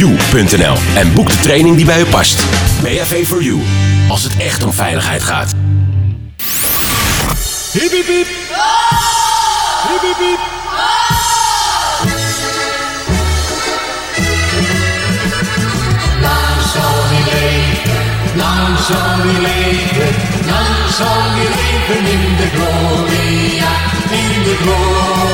www.bav-4-u.nl en boek de training die bij u past. BHV for You, als het echt om veiligheid gaat. Hiep, hiep, hiep. Hiep, hiep, hiep. Lang zal die leven, lang zal die leven, lang zal die leven in de gloria, in de gloria,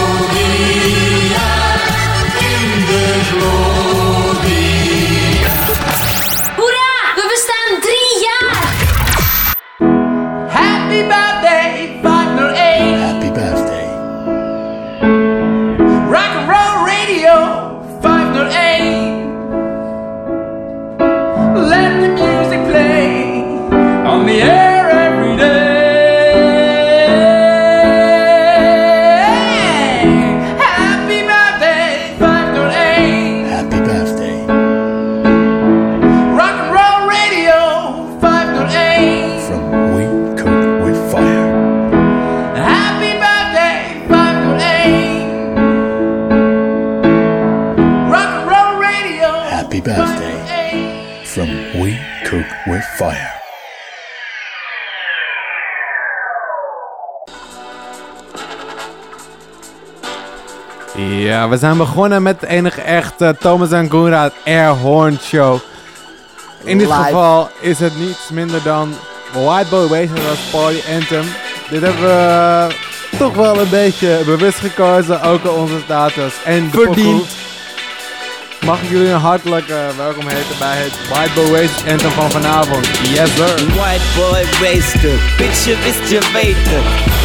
Ja, we zijn begonnen met de enige echte Thomas en Goenraad Airhorn Show. In dit Live. geval is het niets minder dan White Boy als Party Anthem. Dit hebben we toch wel een beetje bewust gekozen, ook al onze status en de Verdiend. pokoe. Mag ik jullie een hartelijk eh, welkom heten bij het White Boy Wasted Anthem van vanavond. Yes sir. White boy wasted, bitch je wist je weten.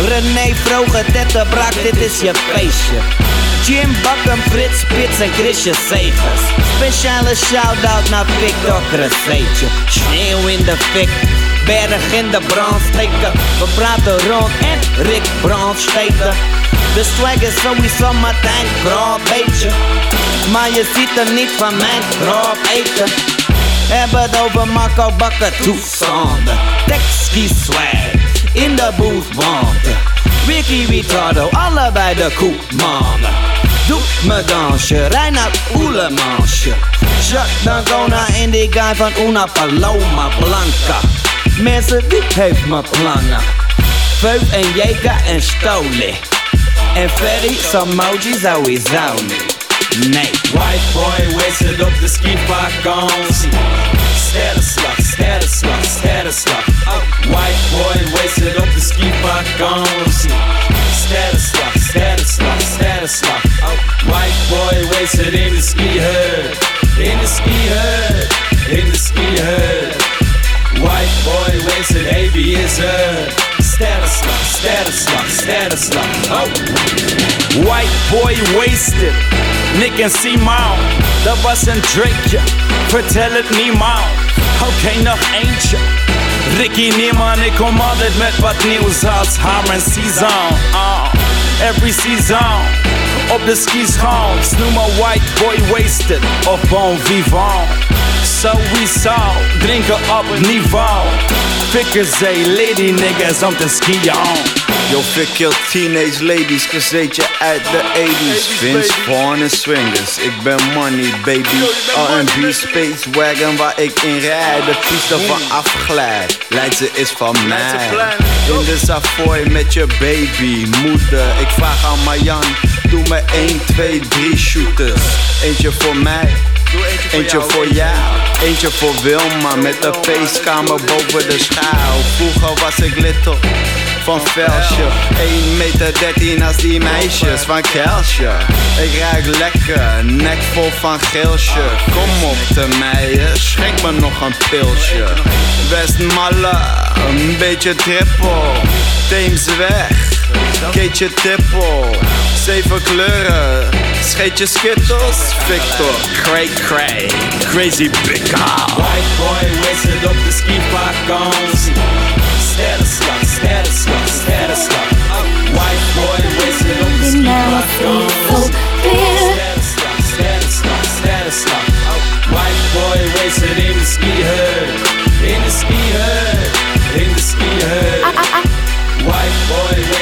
René Vroger, Tette Brak, dit is je feestje. Jim Bakken, Frits Spits en Chrisje Segers. Speciale shout-out naar Victor Cresseetje. Sneeuw in de fik, berg in de brand steken. We praten rond en Rick Brandsteken. De swag is sowieso Martijn Krab, beetje. Maar je ziet er niet van mijn krab eten. Hebben het over Marco Bakker toestanden. Texkie swag in de booth wanten. Ricky Ricardo, allebei de koekmannen. Doe me dansje, Reinhard Oelemansje. Jacques Dangona en die guy van Una Paloma Blanca. Mensen, wie heeft me plannen? Veuf en Jeka en Stoli. En Ferry, Samoji sowieso niet. Nee. White boy wasted op de skivakantie. Sterrenslag, sterrenslag, sterrenslag. Oh. Oh, white boy wasted op de skivakantie. Sterrenslag, sterrenslag, sterrenslag. Oh. White boy wasted in de ski hut. In de ski hut, in de ski hut. White boy wasted heavy is hut. Sterrenslag, sterrenslag, sterrenslag. Oh. White boy wasted. Nick en Simon, dat was een drinkje. Vertel het niemand. Oké, okay, nog eentje. Ricky Niemann, ik kom altijd met wat nieuws als Hammer Season. Uh, every season. Op de skis. Snoem me white boy wasted. Of bon vivant. Sowieso, drinken op niveau. Fikkerzee, lady niggas om te skiën. Yo, fuck your teenage ladies, gezetje uit de 80s. Vince Vaughn en Swingers, ik ben money baby. R&B Space Wagon waar ik in rijd, de piste van afglijd. Lijkt ze is van mij. In de Savoy met je baby, moeder. Ik vraag aan Marjan, doe me 1, 2, 3 shooters. Eentje voor mij. Eentje voor jou, eentje voor Wilma Met de feestkamer boven de schaal. Vroeger was ik little van Velsje. 1 meter 13 als die meisjes van Kelsje. Ik ruik lekker, nek vol van geelsje Kom op de meiden, schenk me nog een pilsje. Westmalle, een beetje trippel. Theems weg Keetje Tippel, zeven kleuren. Scheetje Skittles, Victor, Cray Cray, Crazy Big White boy wasted op de skipark gone. Status slug, status slug, status slug. White boy wasted op de skipark gone. Status slug, status slug, status slug. White boy wasted in the ski hut, in the ski hut, in the ski hut. White boy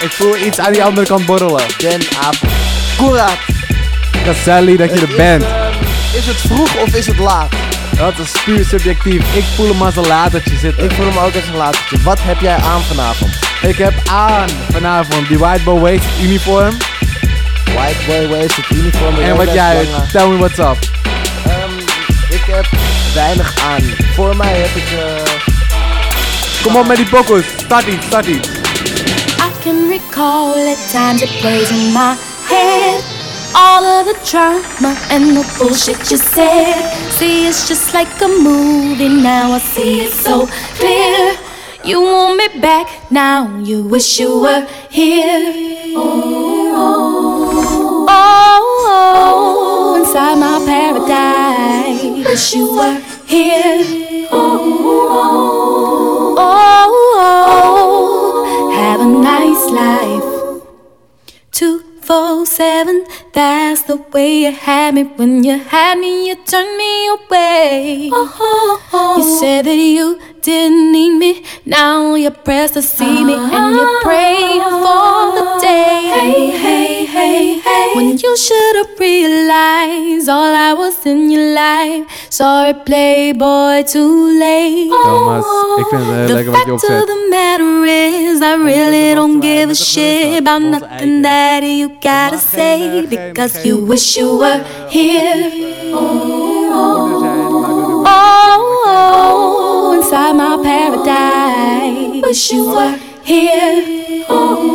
Ik voel iets aan die andere kant borrelen. Den Apel. Koerat. Caselli, dat je er bent. Is het vroeg of is het laat? Dat is puur subjectief. Ik voel hem als een latertje zitten. Ik voel hem ook als een latertje. Wat heb jij aan vanavond? Ik heb aan vanavond die White Boy Wasted uniform. White Boy Wasted uniform. En wat jij, tell me what's up. Ehm, ik heb weinig aan. Voor mij heb ik... eh, Kom op met die pokus. Start iets, start iets. Can recall at times it plays in my head. All of the drama and the bullshit you said. See, it's just like a movie now. I see it so clear. You want me back now. You wish you were here. Oh, oh, inside my paradise. Wish you were here. Oh, Two, four, seven. That's the way you had me. When you had me, you turned me away. Oh, oh, oh. You said that you didn't need me. Now you're pressed to see me, and you're ah. praying for the day. Hey, hey, hey, hey. When you should have realized all I was in your life. Sorry, playboy, too late. Oh. Thomas, ik vind het heel The lekker wat je fact of opzet. the matter is, I really don't give a shit about nothing that you gotta eh, say because you wish you were here. Oh, Wish you were here. Oh,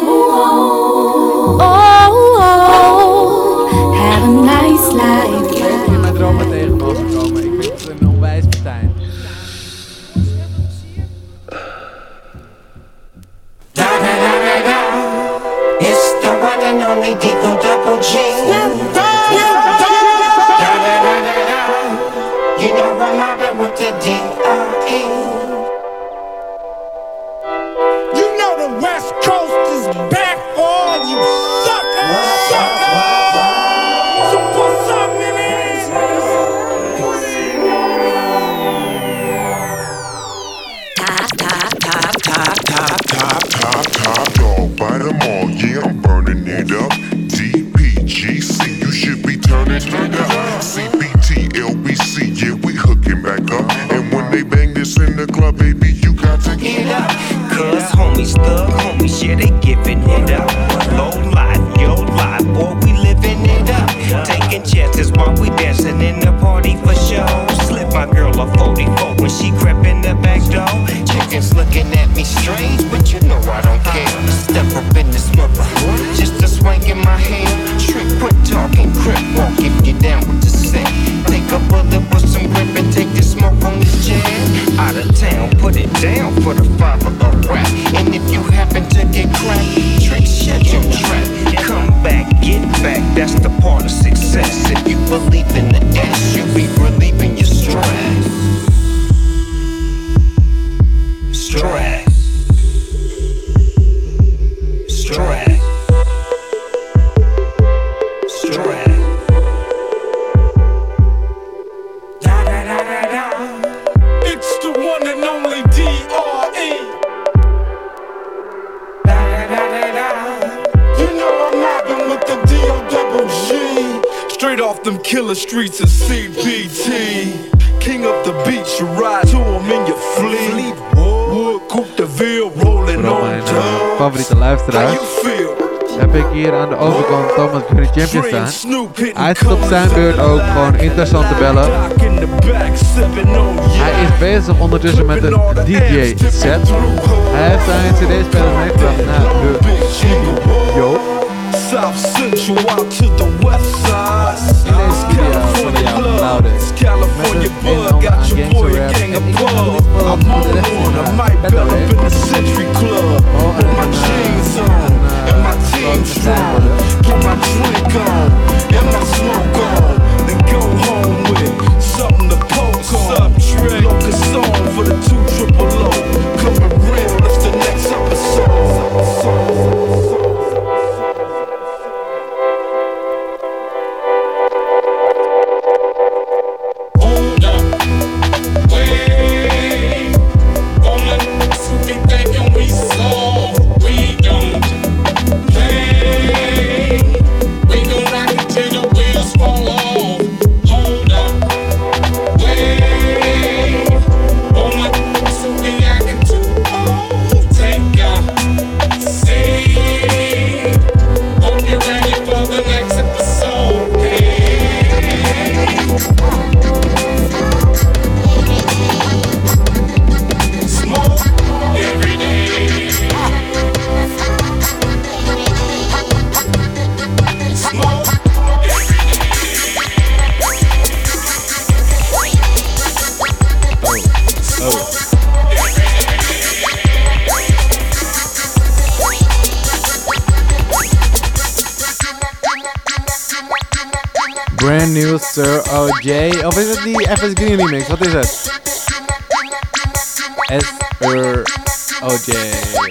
club, baby, you got to Get up, cuz homies, thug homies, yeah, they giving it up. Low life, yo life, boy, we living it up. Taking chances while we dancing in the party for show. Slip my girl a 44 when she crept in the back door. Chickens looking at me strange, but you know I don't Thomas Green Champion staan. Hij zit op zijn beurt ook gewoon interessant te bellen. Hij is bezig ondertussen met een DJ set. Hij heeft zijn CD-speler meegebracht naar de studio. South Central out to the west side. De jouw Loudon. California bug got your boy a gang of bug. I'm on a mic bell up in the Century Club. With my jeans on and my team strong. Get my drink on and my smoke on. Then go home with something to poke on. Locust on for the two triple Sir OJ. Of is het die FS Green remix? Wat is het? Sir OJ.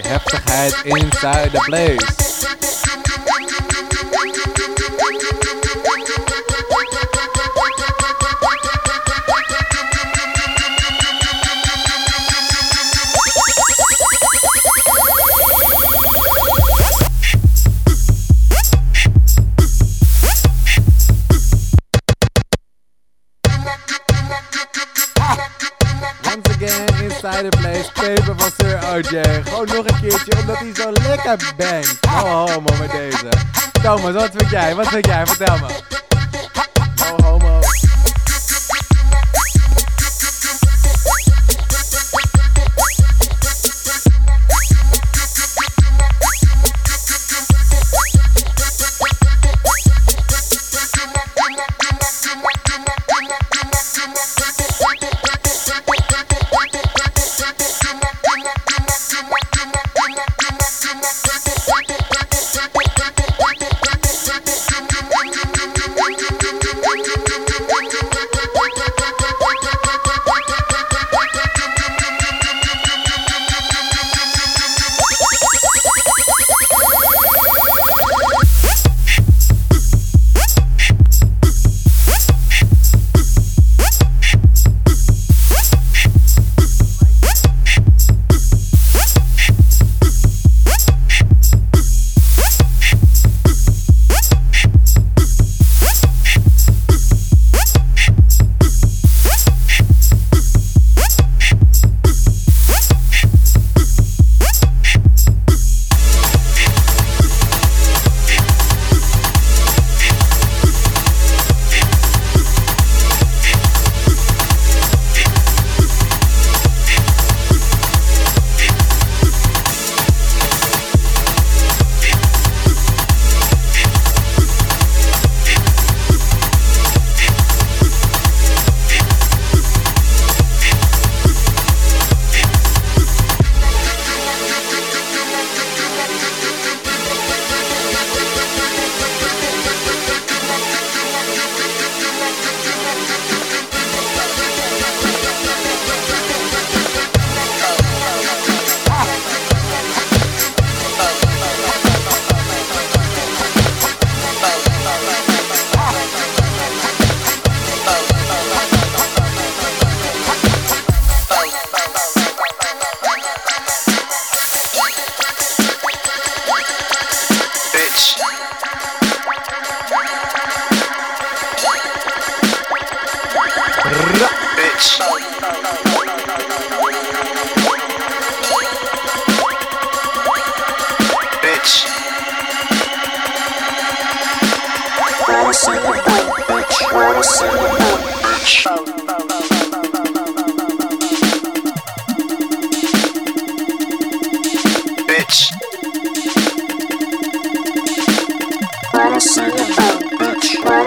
Heftigheid inside the place. Hij zo lekker bangt. No homo met deze. Thomas, wat vind jij? Wat vind jij? Vertel me.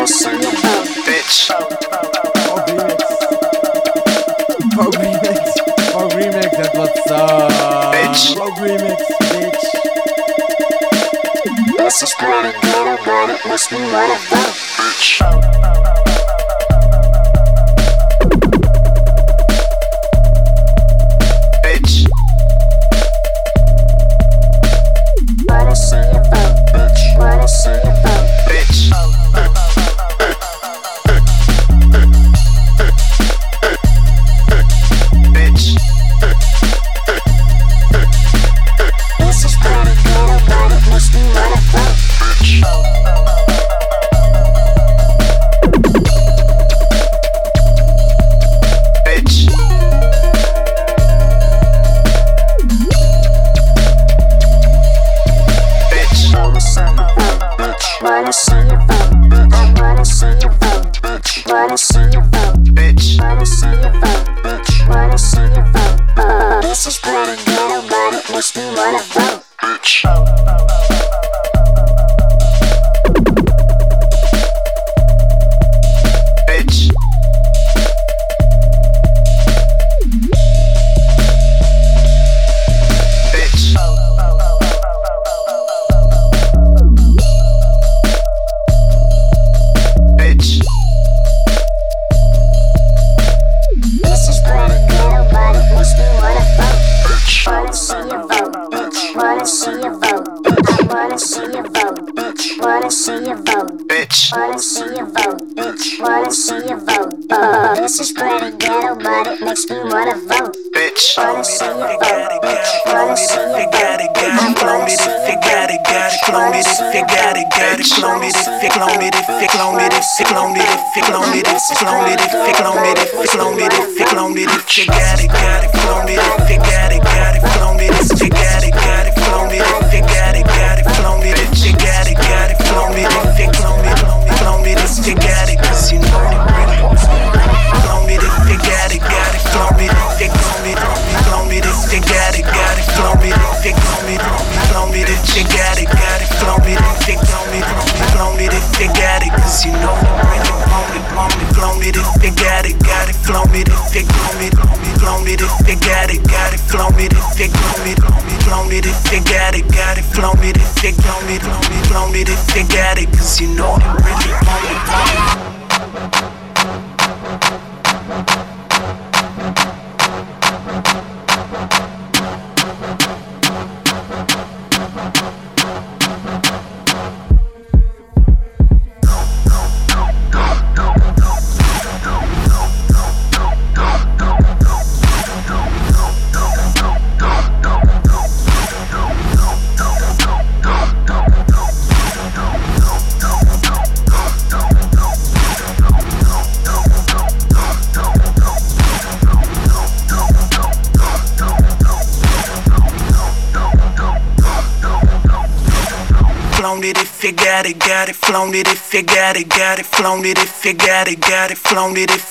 I'ma sing no more, bitch. Oh, remix. Oh, remix. Oh, remix, that's what's up. Bitch. Oh, remix, bitch. That's just bloody, bloody, bloody, makes me wanna vote, bitch.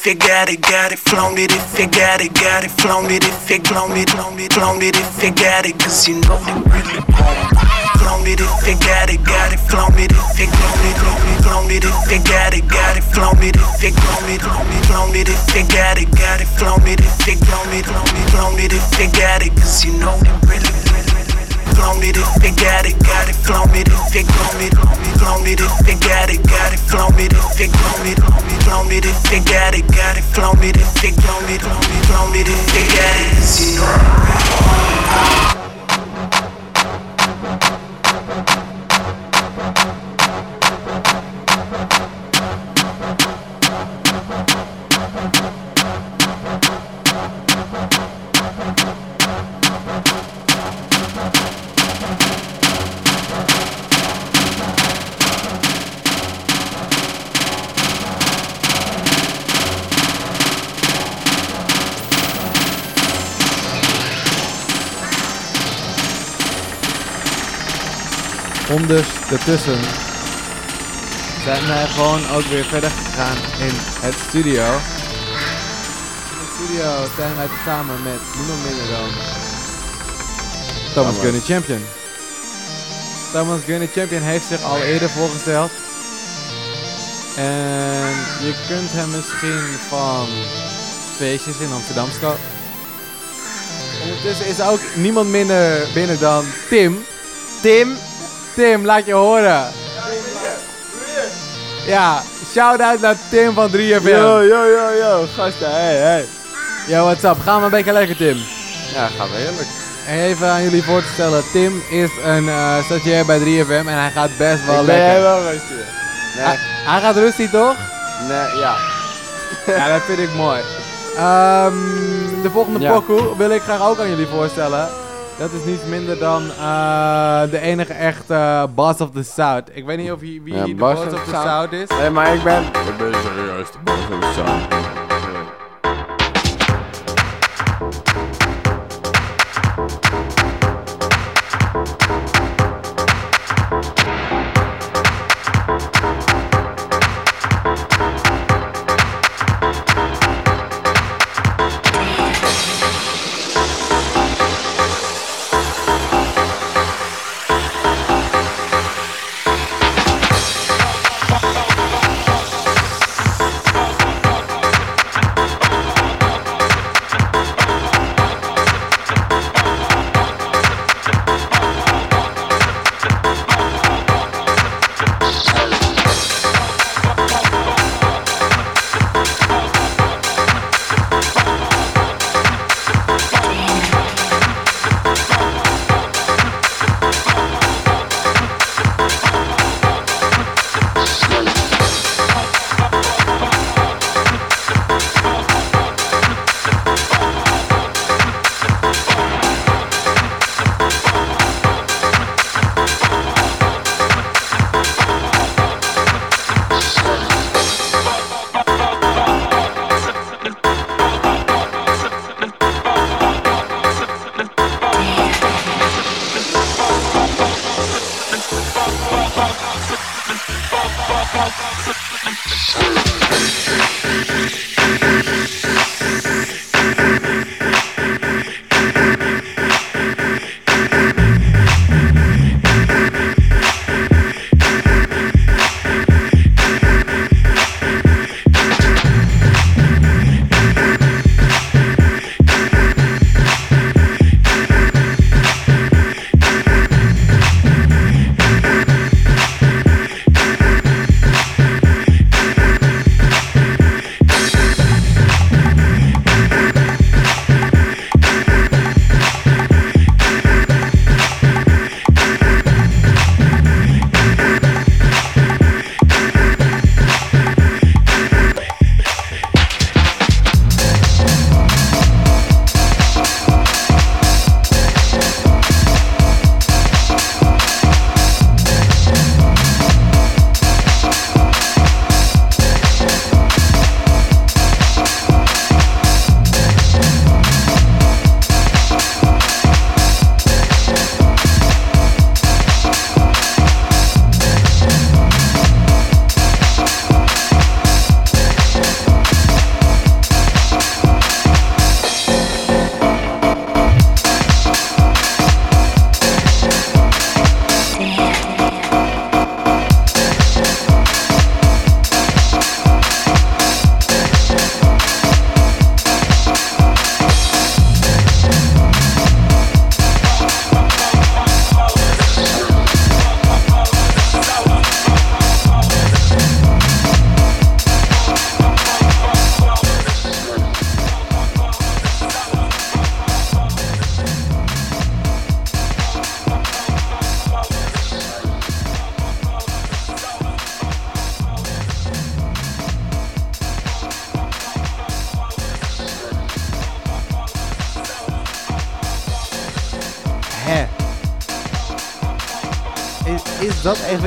if you got it, got it, flown it if you got it, got it, flown it if you flown it, flown it, flown it if you got it, cause you know they really want Flown it if you got it, got it, flown it if you flown it, flown it, flown it if you got it, got it, flown it if you flown it, flown it, flown it if you got it, got it, flown it if you flown it, flown it, flown it if you got it, cause you know they really flown it, then got it, got it, flown it, then flown it, it, then got it, got it, flown it, then it, it, then got it, got it, flown it, it, flown it, got it. ondertussen dus zijn wij gewoon ook weer verder gegaan in het studio. In het studio zijn wij samen met niemand minder dan Thomas Gunner Champion. Thomas Gunner Champion heeft zich al eerder voorgesteld. En je kunt hem misschien van feestjes in Amsterdam Ondertussen is ook niemand minder binnen dan Tim. Tim Tim, laat je horen. Ja, shout-out naar Tim van 3FM. Yo, yo, yo, yo, gasten, hey, hey. Yo, what's up? Gaan we een beetje lekker, Tim? Ja, gaat wel heerlijk. En even aan jullie voor te stellen, Tim is een eh stagiair bij 3FM en hij gaat best wel Ik ben lekker. helemaal rustig. Nee. Hij, hij gaat rustig, toch? Nee, ja. ja, dat vind ik mooi. Ehm, de volgende Ja. pokoe wil ik graag ook aan jullie voorstellen. Dat is niets minder dan eh, de enige echte Boss of the South. Ik weet niet of wie, wie Ja, de Boss of of the the South. South is. Nee, maar ik ben... Ik ben serieus de boss of the South.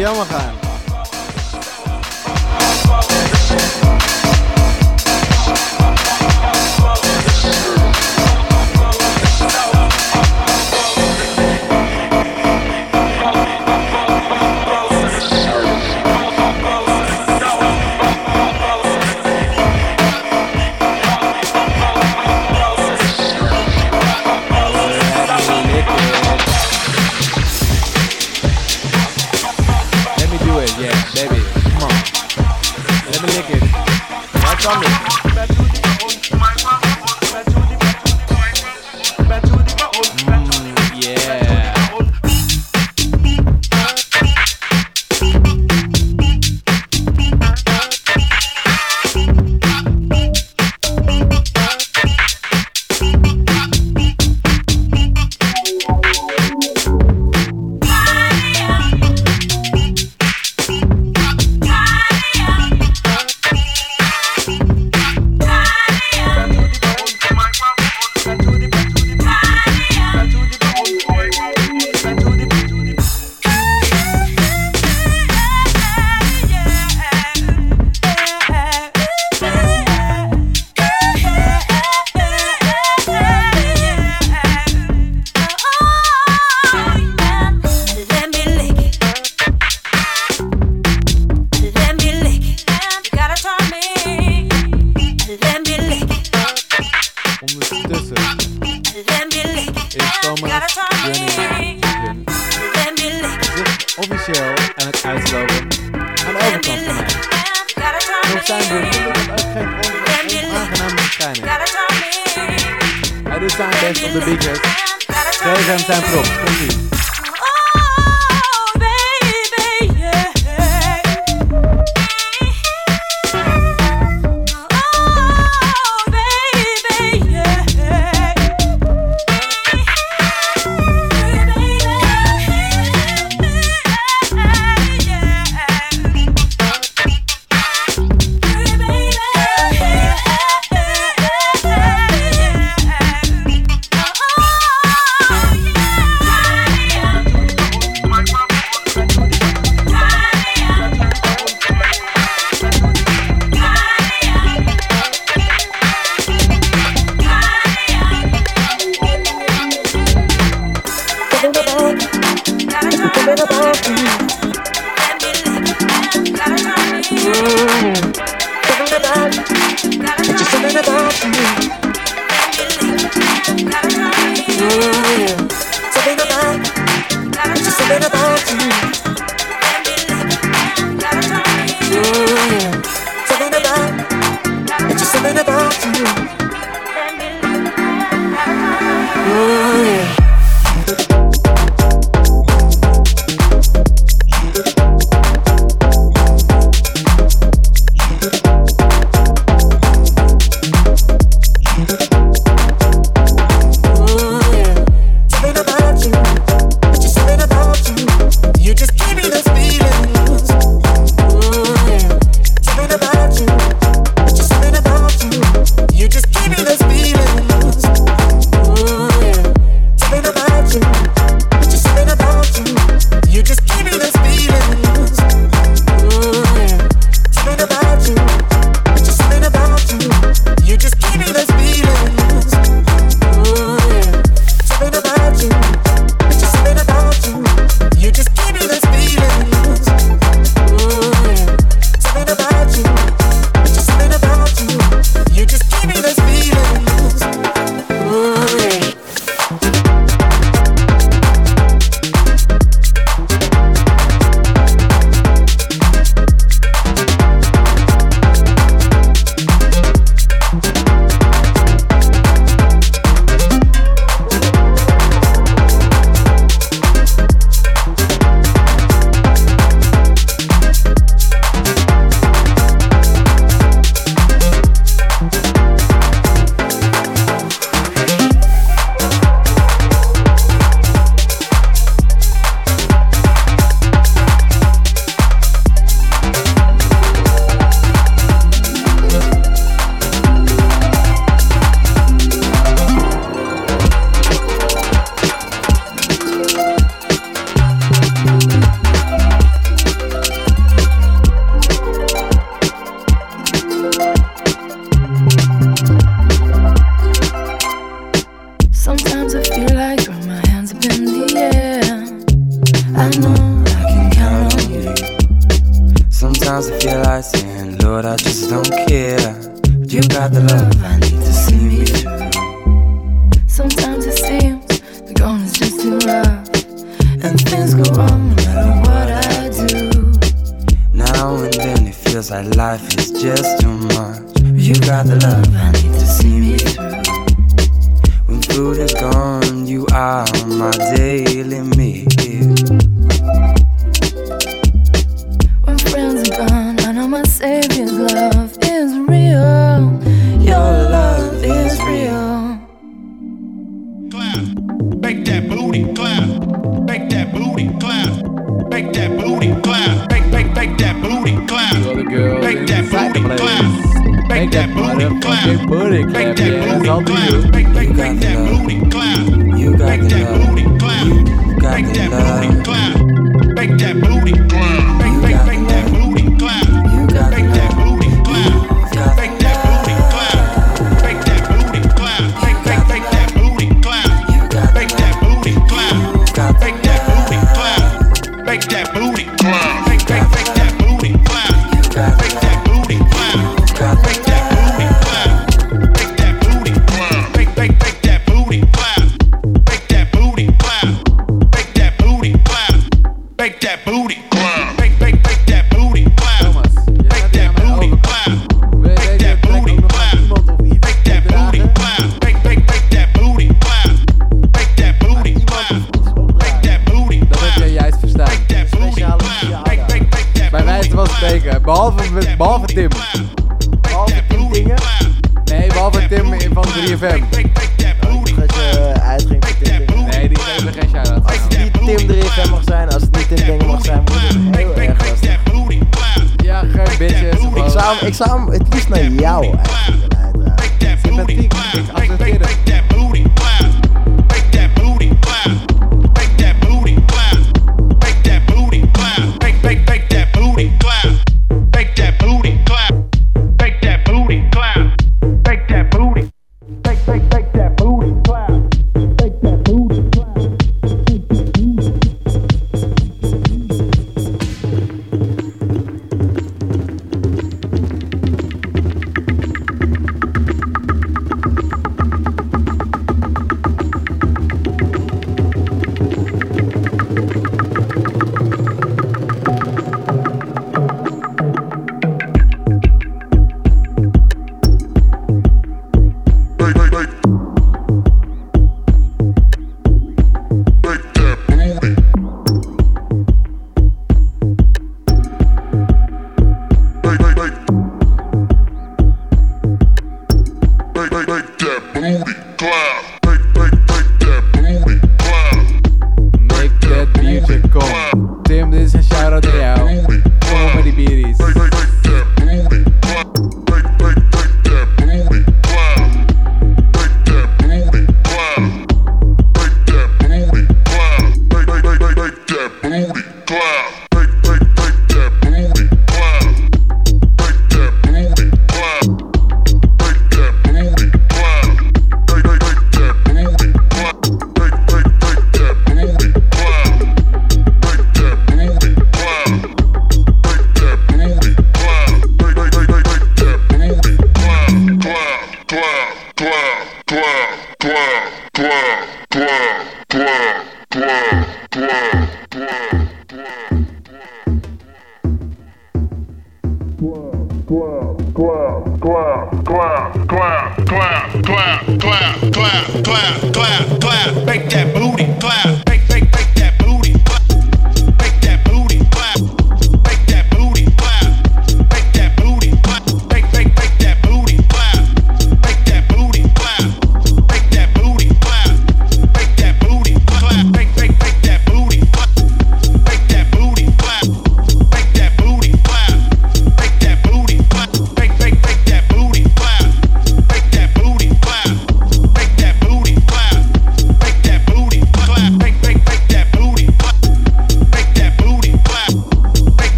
山かよ Dez anos em prof, contigo.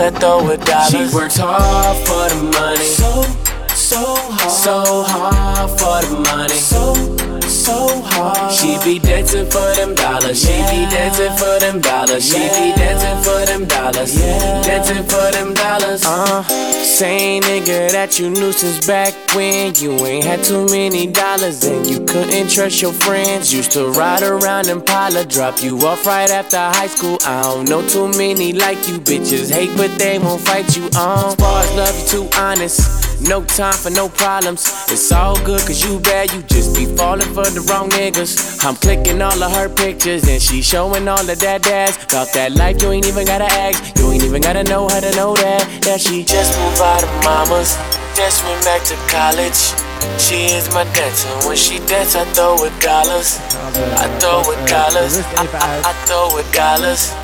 I throw with dollars. She works hard since back when you ain't had too many dollars and you couldn't trust your friends. Used to ride around in Impala, drop you off right after high school. I don't know too many like you bitches. Hate, but they won't fight you uh. on. Bars love you too honest. No time for no problems. It's all good cause you bad, you just be falling for the wrong niggas. I'm clicking all of her pictures and she showing all of that ass. About that life, you ain't even gotta ask. You ain't even gotta know how to know that. That she just moved out of mamas. Just went back to college. She is my dancer. When she dance, I throw with dollars. I throw with dollars. I, I, I throw with dollars.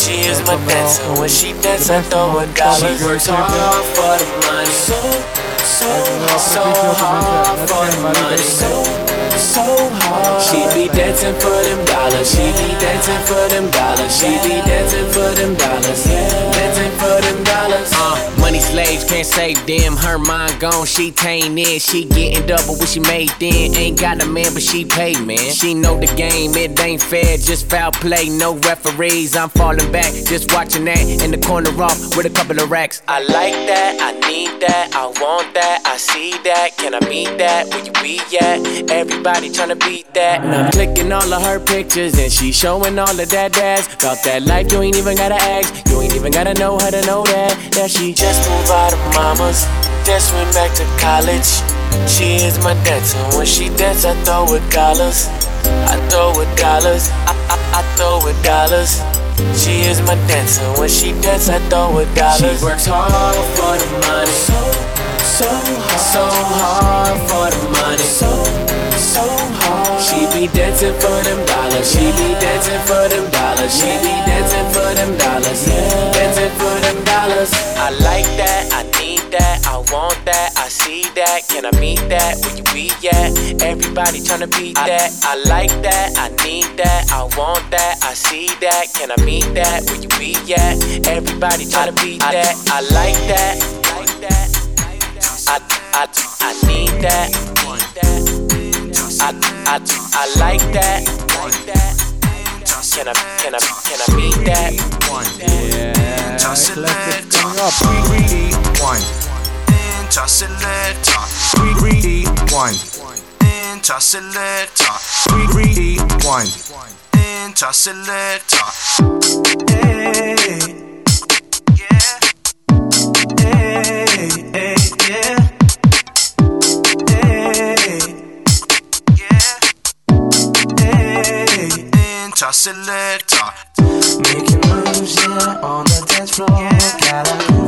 She is my dancer. When she dance, I throw with dollars. She works hard for the money. So, so, so hard for the money. So, so hard. She be dancing for them dollars. She be dancing for them dollars. She be dancing for them dollars. Dancing for dollars. Uh, money slaves can't save them. Her mind gone, she tainted. She getting double what she made then. Ain't got a man, but she paid, man. She know the game, it ain't fair. Just foul play, no referees. I'm falling back, just watching that in the corner off with a couple of racks. I like that, I need that, I want that, I see that. Can I meet that? Where you be at? Everybody tryna beat that. And I'm clicking all of her pictures and she showing all of that ass. About that life, you ain't even gotta ask. You ain't even gotta know how to know that. That she just moved out of mamas. Just went back to college. She is my dancer. When she dance, I throw with dollars. I throw with dollars. I, I, I throw with dollars. She is my dancer. When she dance, I throw with dollars. She works hard for the money. So, so hard. So hard for the money. So, so hard. She be dancing for them dollars. She be dancing for them dollars. She be dancing for them dollars. Dancing for them dollars. I like that. I need that. I want that. I see that. Can I meet that? Where you be at? Everybody tryna beat that. I like that. I need that. I want that. I see that. Can I meet that? Where you be at? Everybody tryna beat that. I like that. I, I, I need that. I, I, I like that. Can I, can I, can I beat that? Yeah, Eclectic coming up. Rewind. Interselector. Rewind. Interselector. Rewind. Interselector. Hey. Yeah. Hey. Hey. Yeah. Interselector. Making moves, yeah, on the dance floor. Gotta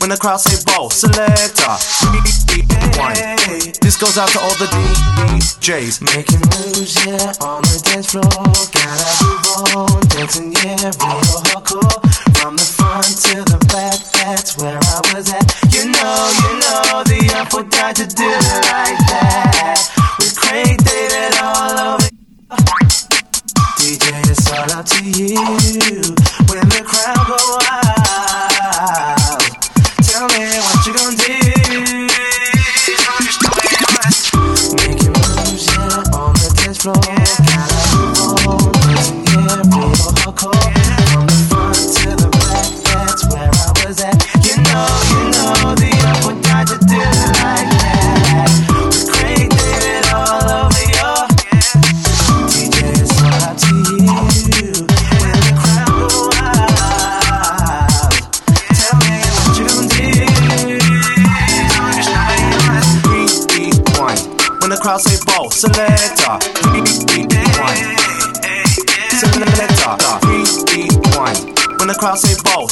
When the crowd say ball, selector. This goes out to all the DJs. Making moves, yeah, on the dance floor. Gotta move on, dancing, yeah, real hardcore. From the front to the back, that's where I was at. You know, you know, the apple died to do it like that. With Craig David all over. DJ, it's all up to you. When the crowd go wild,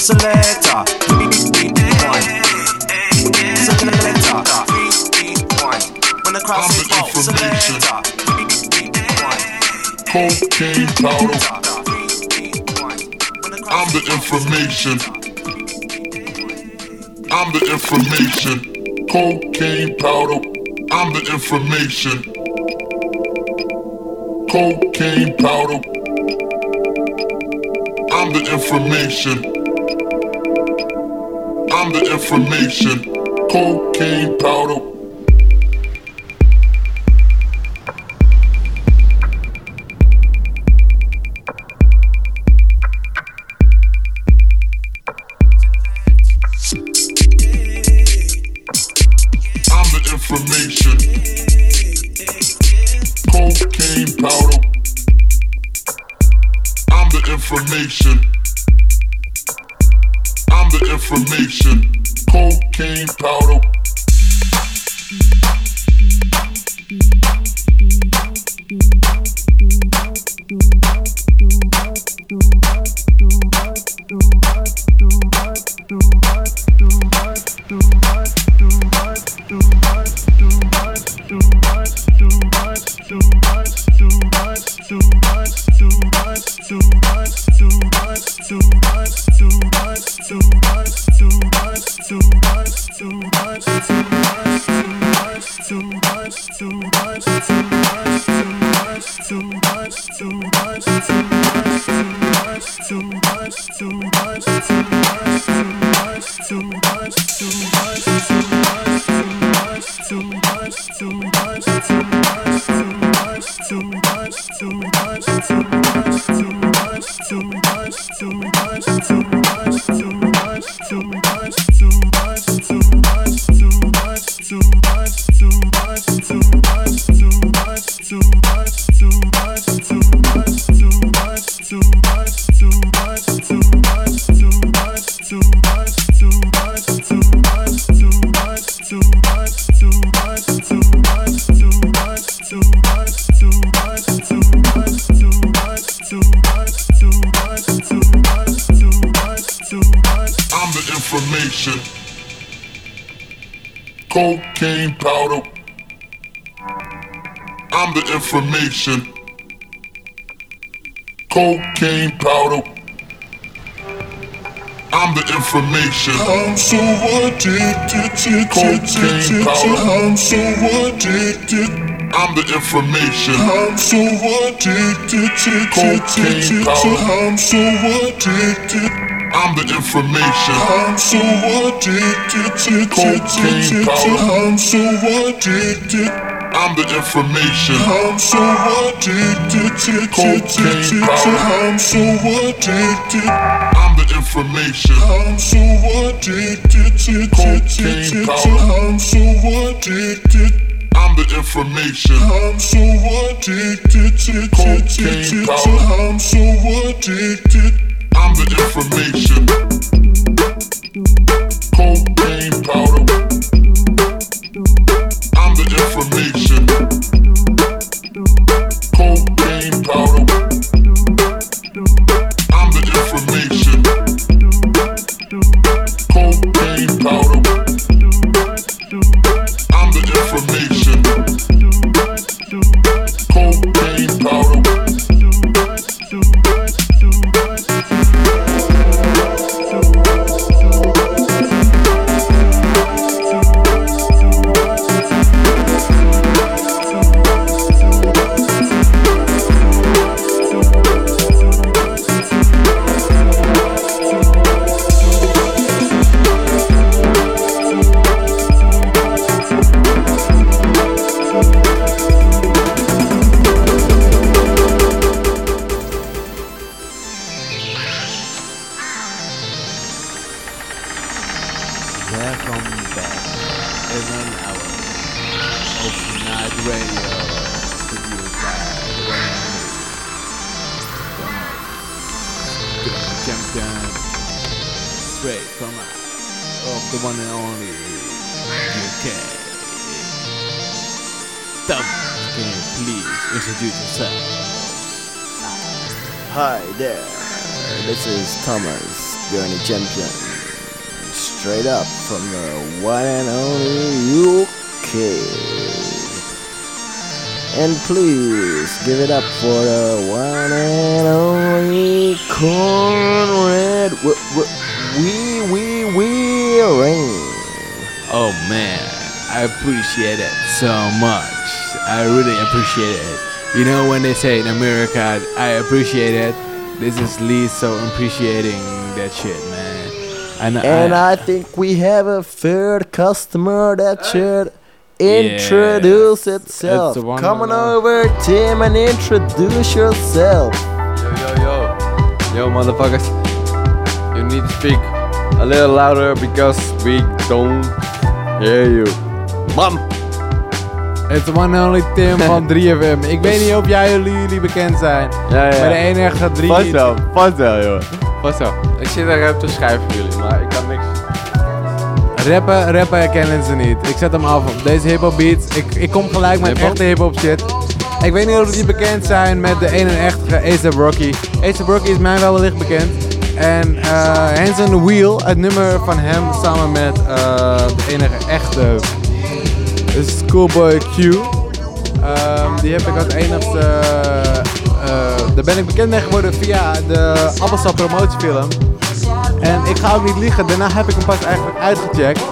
When the crowd. Cocaine powder. I'm the information. I'm the information. Cocaine powder. I'm the information. Cocaine powder. I'm the information. The information. Cocaine powder. So addicted to cocaine. I'm so addicted. I'm the information. I'm so addicted to cocaine. I'm so addicted. I'm the information. I'm so addicted to cocaine. I'm so addicted. I'm the information. I'm so addicted to cocaine. I'm so addicted. I'm the information. I'm so addicted to cocaine. I'm so addicted. I'm the information. I'm so addicted to cocaine. I'm so addicted. I'm the information. Cocaine powder. For the one and only Conrad w- w- Wee Wee Wee Ring. Oh man, I appreciate it so much. I really appreciate it. You know when they say in America, I appreciate it. This is Lee so appreciating that shit, man. And, And I think we have a third customer that should introduce itself. it's the one Come on over, Tim, and introduce yourself. Yo, yo, yo. Yo, motherfuckers. You need to speak a little louder because we don't hear you. Bam! Het is one and only Tim van 3FM. Ik weet niet of jij jullie, jullie bekend zijn. Ja, ja. Maar de enige drie... Vast wel, vast wel, joh. Vast wel. Ik zit daar even te schrijven voor jullie, Rappen, rappen herkennen ze niet. Ik zet hem af op deze hip-hop beats. Ik, ik kom gelijk met echte hip-hop shit. Ik weet niet of die bekend zijn met de ene en echte A$AP Rocky. A$AP Rocky is mij wel wellicht bekend. En eh Hands on the Wheel, het nummer van hem samen met eh, de enige echte Schoolboy Q. Ehm, die heb ik als enigste. eh, daar ben ik bekend mee geworden via de Appelsap promotiefilm. En ik ga ook niet liegen, daarna heb ik hem pas eigenlijk uitgecheckt.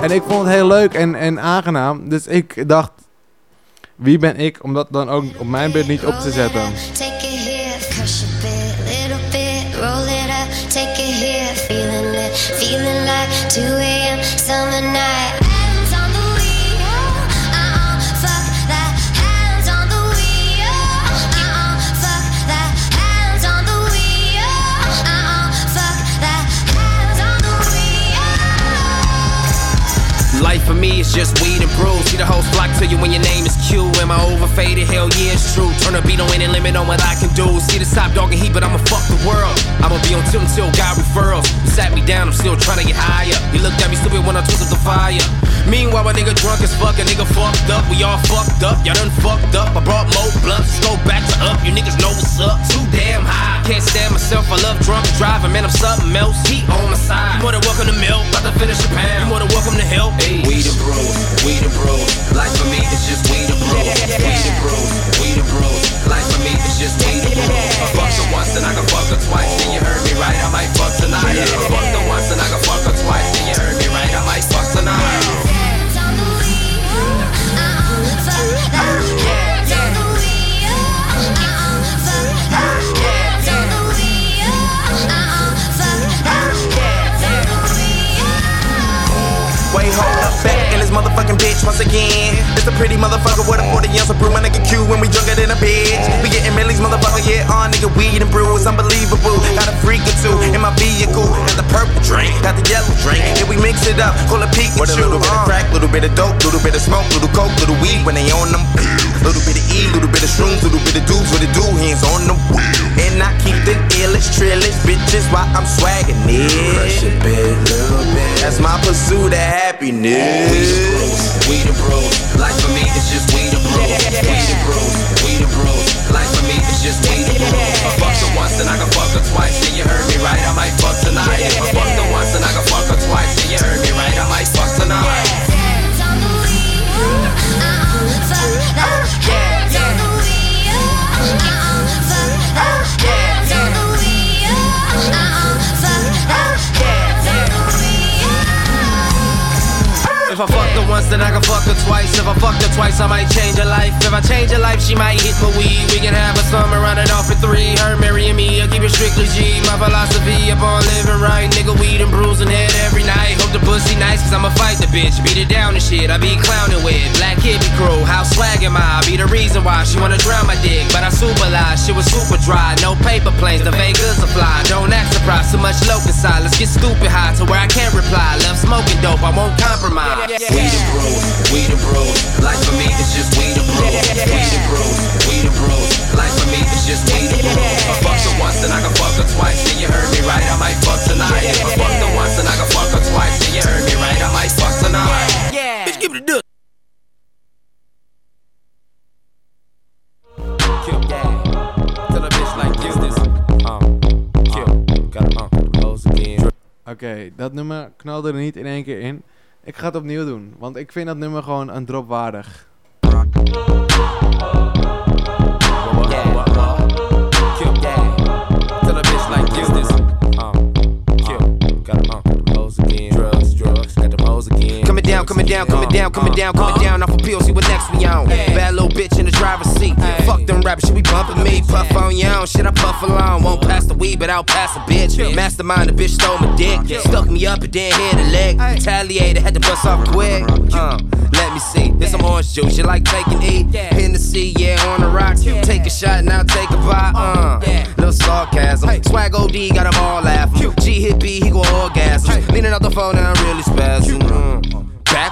En ik vond het heel leuk en, en aangenaam. Dus ik dacht, wie ben ik om dat dan ook op mijn beurt niet op te zetten? Feeling like 2 a.m. night. Me is just weed and brew. See the whole flock to you when your name is Q. Am I overfaded? Hell yeah, it's true. Turn the beat on any limit on what I can do. See the top dog and heat, but I'ma fuck the world. I'ma be on tilt until God referrals. You sat me down, I'm still trying to get higher. You looked at me stupid when I took up the fire. Meanwhile, my nigga drunk as fuck, a nigga fucked up. We all fucked up, y'all done fucked up. I brought more blunts, go back to up. You niggas know what's up. Too damn high, can't stand myself. I love drunk driving, man, I'm something else. Heat on my side. You more than welcome to milk, about to finish a pound. You more than welcome to help. Hey. Weed and bros, weed and bros. Life for me is just weed and bros. Weed and bros, weed and bros. Life for me is just weed and bros. I fucked her once and I can fuck her twice. And you heard me right, I might fuck tonight. I fucked her once and I can fuck her twice. And you heard me right, I might fuck tonight. Wait, hold up, back 你好。This motherfucking bitch once again. It's a pretty motherfucker with a 40 ounce of brew, my nigga Q when we drunker than a bitch. We getting millies, motherfucker, yeah, on nigga weed and brew, it's unbelievable. Got a freak or two in my vehicle, got the purple drink, got the yellow drink, and we mix it up, call it Pikachu. With a little bit of uh. crack, little bit of dope, little bit of of smoke, little coke, little weed when they on them. Little bit of E, little bit of shrooms, little bit of dudes, what it do, hands on the wheel. And I keep the illest, trillest bitches while I'm swagging it. Crush a bit, little bit. That's my pursuit of happiness. We the bros, we the bros. Life for me is just we the bros. We the bros, we the bros. Life for me is just we the bros. I fucked her once and I can fuck her twice. Then you heard me right, I might fuck tonight. If I fucked once, then I can fuck her twice. If I fucked her twice, I might change her life. If I change her life, she might hit my weed. We can have a summer running off for three. Her marrying me, I'll keep it strictly G. My philosophy upon living right. Nigga, weed and bruising head every night. Hope the pussy nice, cause I'ma fight the bitch. Beat it down and shit, I be clowning with. Black hippie crew, how swag am I? Be the reason why she wanna drown my dick. But I super lie, she was super dry. No paper planes, the Vegas are fly. Don't act surprised, too much low inside. Let's get stupid high to where I can't reply. Love smoking dope, I won't compromise. We the bros, we the bros. Life for me is just we the bros. We the bros, we the bros. Life for me is just we the bros. I fucked her once and I can fuck her twice. Then you heard me right, I might fuck tonight. If I fucked her once and I can fuck her twice. Then you heard me right, I might fuck tonight. Yeah. Bitch, give me the dick. Kill, yeah. Tell a bitch like this, this. Kill. Got um, hoes again. Dat nummer knalde er niet in één keer in. Ik ga het opnieuw doen, want ik vind dat nummer gewoon een drop waardig. Again. Drugs, drugs. Got them hoes again. Coming down, coming down, coming down, coming down, coming down off a pill, see what next we on. Bad little bitch in the driver's seat. Fuck them rappers, shit, we bumping me. Puff on you on, shit, I puff along. Won't pass the weed, but I'll pass a bitch. Mastermind, the bitch stole my dick. Stuck me up and then hit a leg. Retaliated, had to bust off quick. Uh, let me see, this some orange juice, you like taking E? Hennessy, yeah, on the rocks. Take a shot, now take a bite. Uh, little sarcasm. Swag OD, got them all laughing. G hit B, he go orgasm. Leaning out the phone, now I'm really spazzing.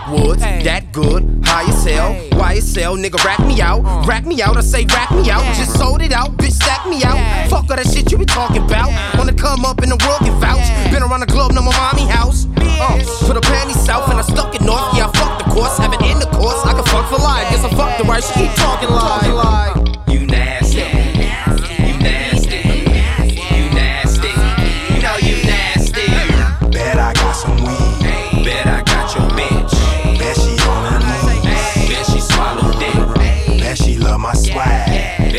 Uh. Backwoods, that good, high as hell, why as hell, nigga, rack me out, rack me out, I say rack me out, just sold it out, bitch, stack me out, fuck all that shit you be talking about, wanna come up in the world, and vouch, been around the globe, know my mommy house, uh, put a panty south and I stuck it north, yeah, I fucked the course, have it in the course, I can fuck for life, guess I fucked the right, she keep talking like,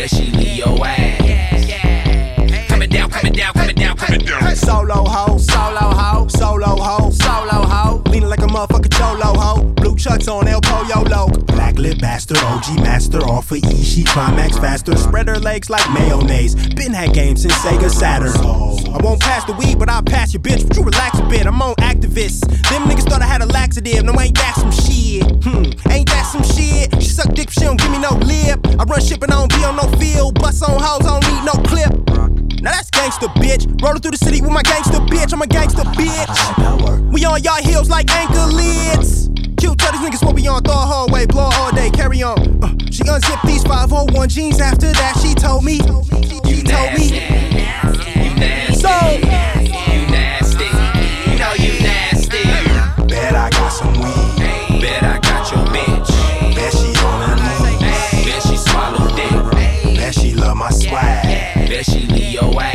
Bet she leave your ass. Coming down, coming down, coming down, coming down. Solo ho, solo ho, solo ho, solo ho. Leaning like a motherfucking cholo ho. Blue chucks on El Lip bastard, OG master, off for E. She climax faster. Spread her legs like mayonnaise. Been had games since Sega Saturn. I won't pass the weed, but I'll pass your bitch. But you relax a bit? I'm on activists. Them niggas thought I had a laxative. No, ain't that some shit? Hmm, ain't that some shit? She suck dick, she don't give me no lip. I run shit, but I don't be on no field. Bust on hoes, I don't need no clip. Now that's gangster, bitch. Rolling through the city with my gangster bitch. I'm a gangster bitch. We on y'all heels like anchor lids. Q tell these niggas what we on. Throw a hallway, blow all day, carry on. Uh, she unzipped these 501 jeans. After that, she told me. She told me. you So. You nasty. You know you nasty. Bet I got some weed. Bet I got your bitch. Bet she on her knees. Bet she swallowed dick. Bet she love my swag. Bet she leave your ass.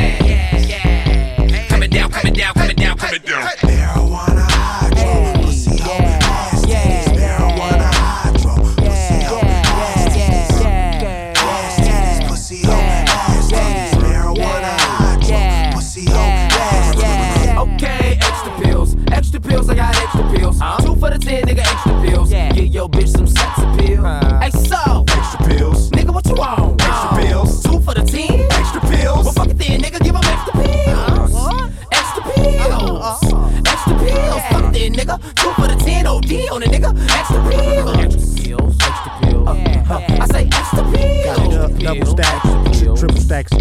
D on a nigga. Extra pills. Extra pills. Extra pills. Yeah, uh, I say extra pills. Got it up, double stacks, tri- triple stacks.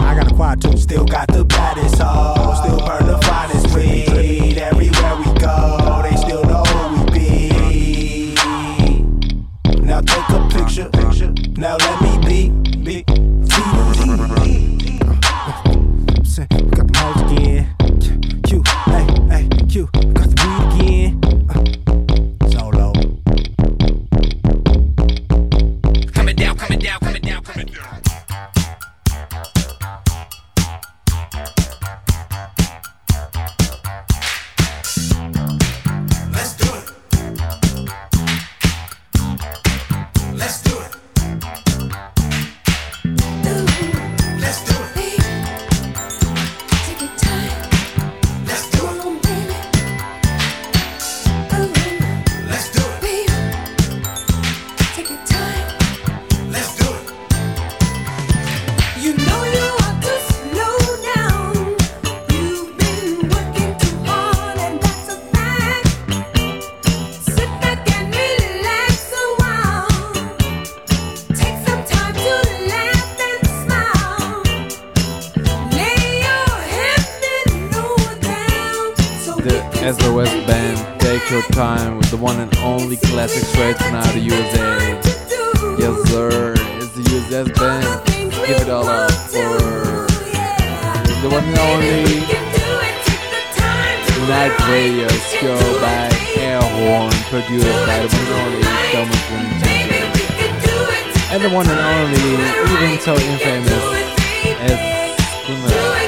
I got a quad too. Still got the baddest hoe. Still burn the finest weed. Everywhere we go, they still know who we be. Now take a picture. Now let me. The West Band, Take Your Time with the one and only classic straight from out of USA. Yes, sir, it's the USS Band. Give it all up for the one and only Night Radio show by Airhorn, produced by the one and only Thomas Winchester. And the one and only, even so infamous as Screamer.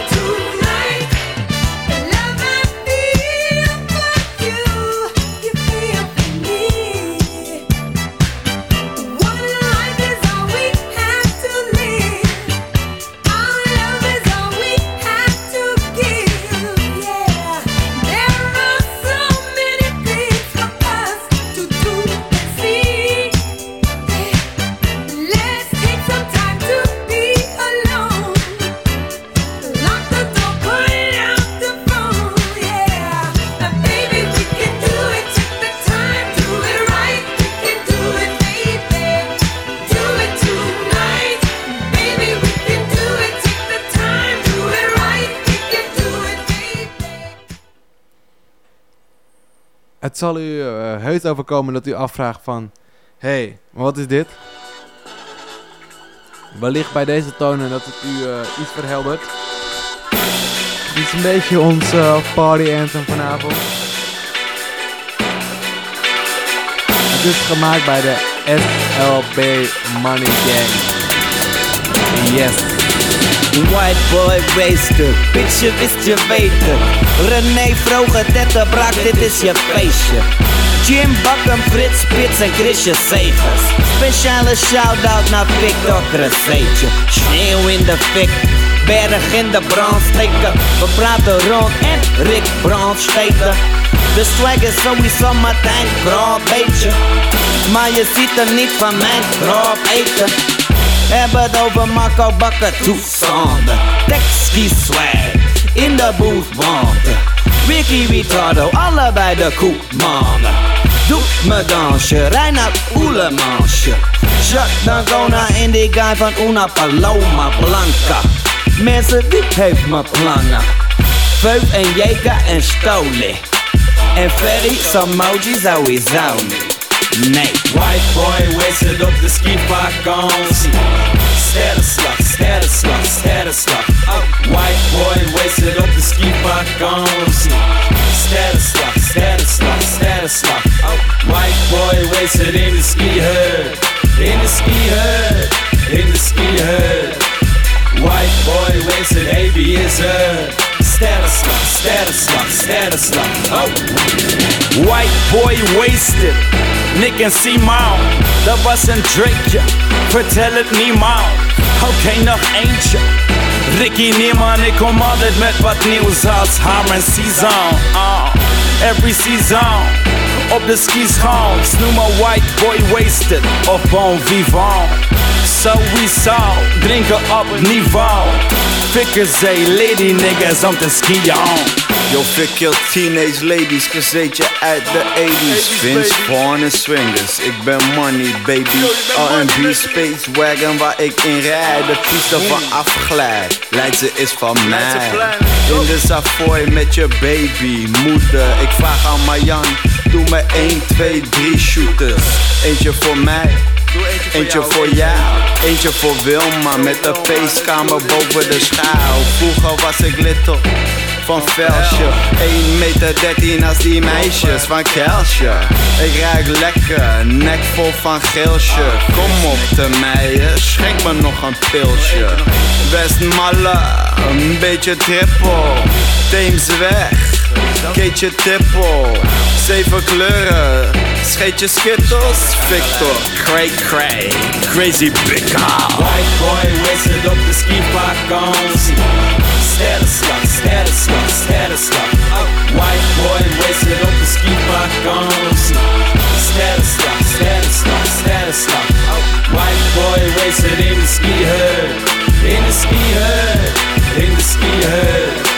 Zal u eh, heus overkomen dat u afvraagt van... Hé, hey, wat is dit? Wellicht bij deze tonen dat het u eh, iets verheldert. Dit is een beetje ons eh, party anthem vanavond. Het is gemaakt bij de SLB Money Gang. Yes. White boy wasted, bitch wist je weten. René vroeger Tette Brak, dit is je feestje. Jim Bakken, Frits Spits en Chrisje Segers. Speciale shout-out naar Victor Crescetje. Sneeuw in de fik, berg in de brandsteken. We praten rond en Rick Brandsteken. De swag is sowieso Martijn Krop, beetje. Maar je ziet er niet van mijn krop eten. Hebben het over Marco Bakker toestanden. Texkie swag, in de booth wanten. Ricky Ricardo, allebei de koekmannen. Doe me dansje, Reinhard Oelemansje. Jacques Dangona in die guy van Una Paloma Blanca. Mensen, die heeft me plannen. Veuf en Jeka en Stoli. En Ferry, Samoji sowieso niet. night. White boy wasted up the ski park on. Status lock, status lock, status lock. Oh. White boy wasted up the ski park on. Status lock, status lock, status lock. Oh. White boy wasted in the ski hood, in the ski hood, in the ski hood. White boy wasted ABS hood aviism. Sterrenslag, sterrenslag, sterrenslag. Oh. White boy wasted, Nick en Simon, dat was een Drakeje, vertel het niemand. Oké, nog eentje. Ricky Neiman, ik kom altijd met wat nieuws als Hammer en Season. Uh, every season, op de skis gewoon. Snoem me white boy wasted, of bon vivant. Sowieso, drinken op niveau. Fikken zee, lady niggas om te skiën. Yo, fik kill teenage ladies, gezetje uit de 80s. Vince Vaughn en swingers, ik ben money baby. R&B Space Wagon waar ik in rijd, de piste van afglijd. Leidse is van mij. In de Savoy met je baby, moeder. Ik vraag aan Marjan, me 1, 2, 3 shooters. Eentje voor mij, Eentje voor jou, eentje voor Wilma Met de feestkamer boven de schaal. Vroeger was ik little van Velsje. 1 meter 13 als die meisjes van Kelsje. Ik ruik lekker, nek vol van geelsje Kom op de meijen, schenk me nog een pilsje. Westmalle, een beetje trippel. Theemsweg, keetje tippel Zeven kleuren, scheetje skittles Victor, cray cray, crazy big White boy wasted op de skipark, gon' see. Status slug, status slug, status slug. White boy wasted op de skipark, gon' see. Status slug, status slug, status slug. White boy wasted in the ski hood, in the ski hood, in the ski hood.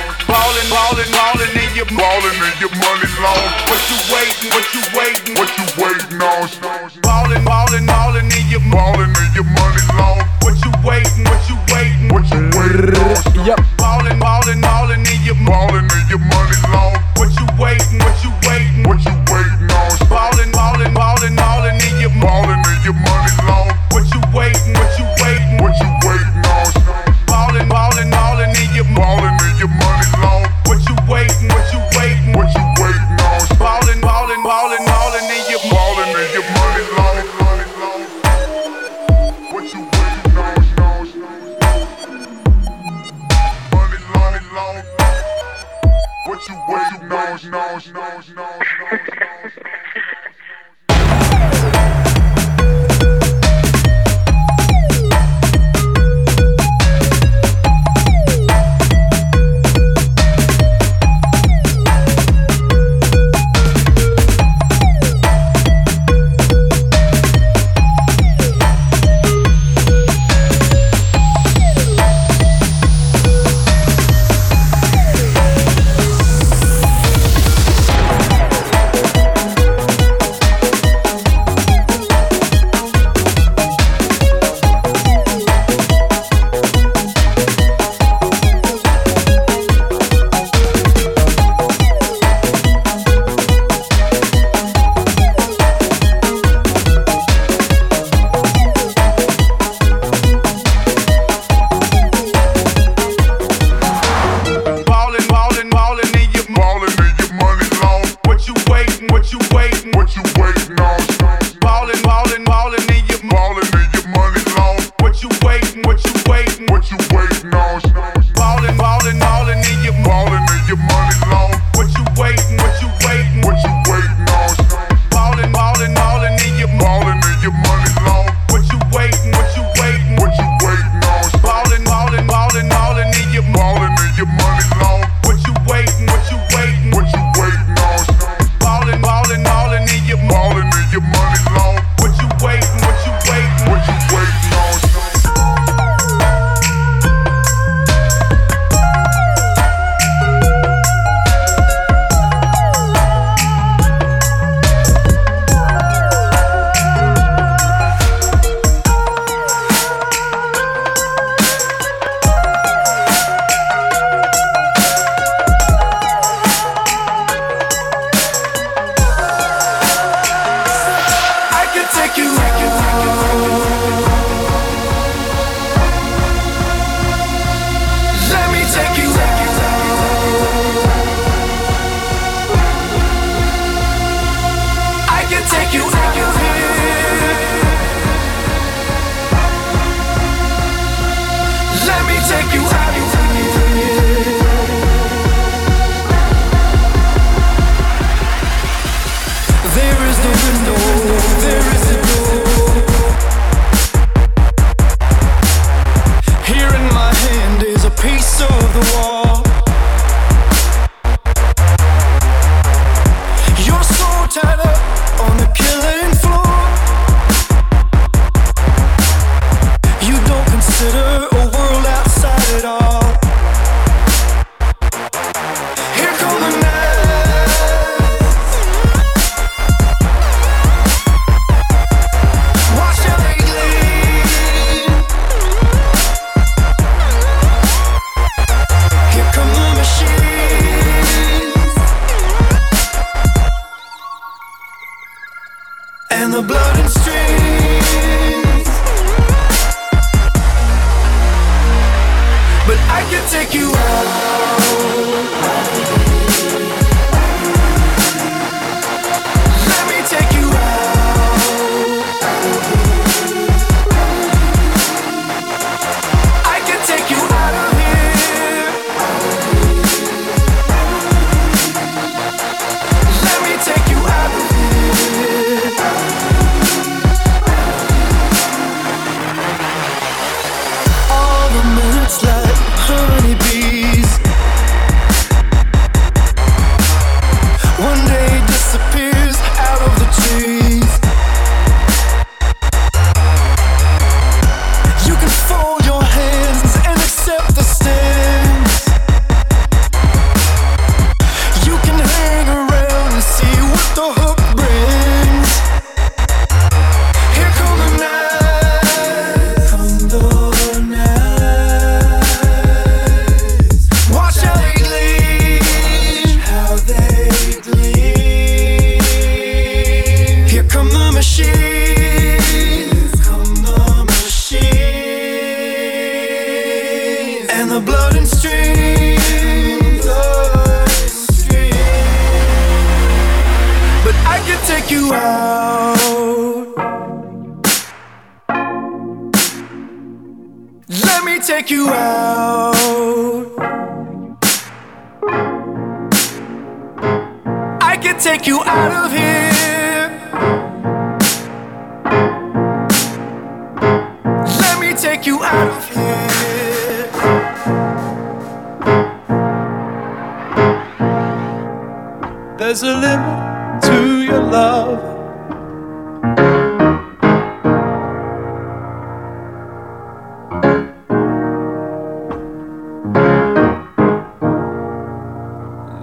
Ballin', ballin', ballin' in your ballin' in your money long. What you waiting? What you waiting? What you waiting on? Ballin', ballin', ballin' in your ballin' in your money long. What you waiting? What you waiting? What you waiting on? Yep.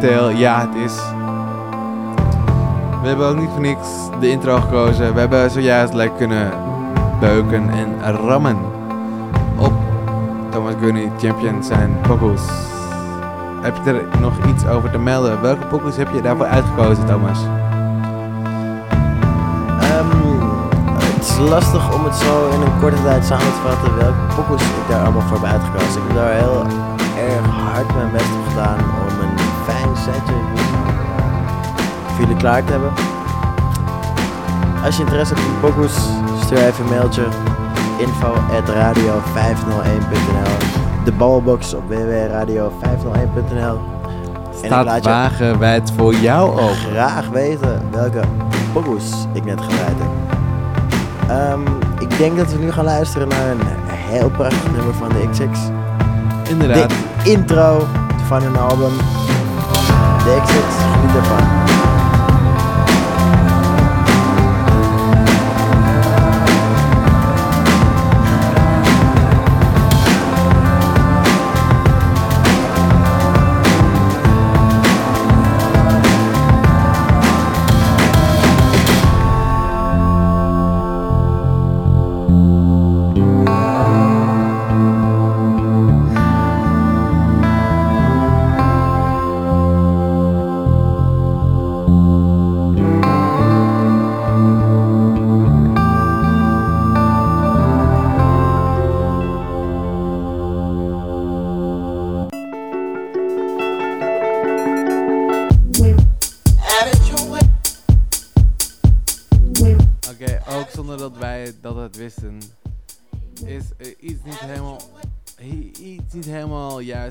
Ja het is. We hebben ook niet voor niks de intro gekozen. We hebben zojuist lekker kunnen beuken en rammen op Thomas Gunny Champion zijn pokkels. Heb je er nog iets over te melden? Welke pokkels heb je daarvoor uitgekozen, Thomas? Ehm, het is lastig om het zo in een korte tijd samen te vatten welke pokkels ik daar allemaal voor heb uitgekozen. Ik heb daar heel erg hard mijn best op gedaan een fijn voor jullie klaar te hebben. Als je interesse hebt in pokoes, stuur even een mailtje. Info at radio501.nl De babbelbox op www.radio501.nl En ik laat Staat wagenwijd voor jou open. graag weten welke pokoes ik net gedraaid heb. Ehm, ik denk dat we nu gaan luisteren naar een heel prachtig nummer van de XX. Inderdaad. De intro van hun album. exits, we define.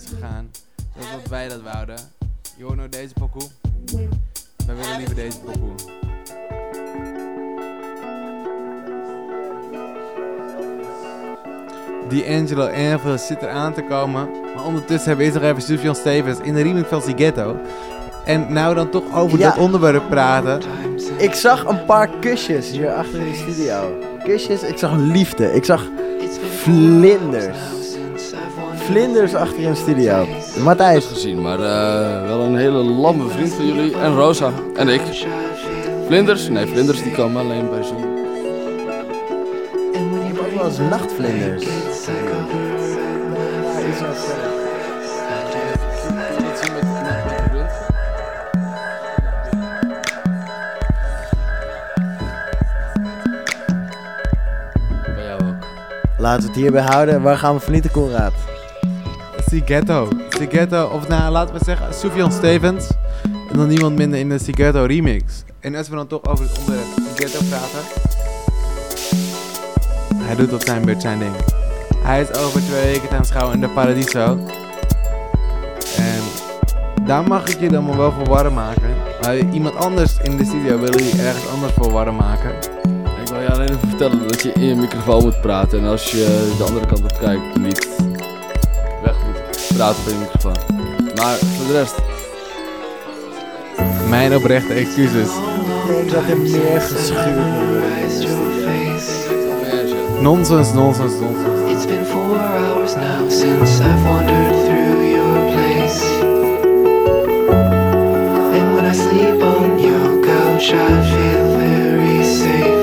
Gegaan. Dat wat wij dat wouden. Je hoort nou deze pokoe. Wij willen liever deze pokoe. D'Angelo Anvil zit er aan te komen. Maar ondertussen hebben we eerst nog even Sufjan Stevens in de remix van Ghetto. En nou dan toch over Ja. dat onderwerp praten. Ik zag een paar kusjes hier achter in de studio. Kusjes, ik zag liefde. Ik zag vlinders. Vlinders achter in de studio. Matthijs. gezien, maar eh, wel een hele lamme vriend van jullie. En Rosa. En ik. Vlinders? Nee, vlinders die komen alleen bij zon. Ik heb ook wel eens nachtvlinders. Laten we het hierbij houden. Waar gaan we vernieten, Koenraad? Sigetto. Sigetto, of nou laten we zeggen Sufjan Stevens. En dan niemand minder in de Sigetto remix. En als we dan toch over het onderwerp Sigetto praten. Hij doet op zijn beurt zijn ding. Hij is over twee weken te aanschouwen in de Paradiso. En daar mag ik je dan wel voor warm maken. Maar iemand anders in de studio wil je ergens anders voor warm maken. Ik wil je alleen even vertellen dat je in je microfoon moet praten. En als je de andere kant op kijkt, niet praten je microfoon. Maar voor de rest, Mijn oprechte excuses. Ik. Nonsens, nonsens, nonsens. It's been four hours now since I've wandered through your place. And when I sleep on your couch, I feel very safe.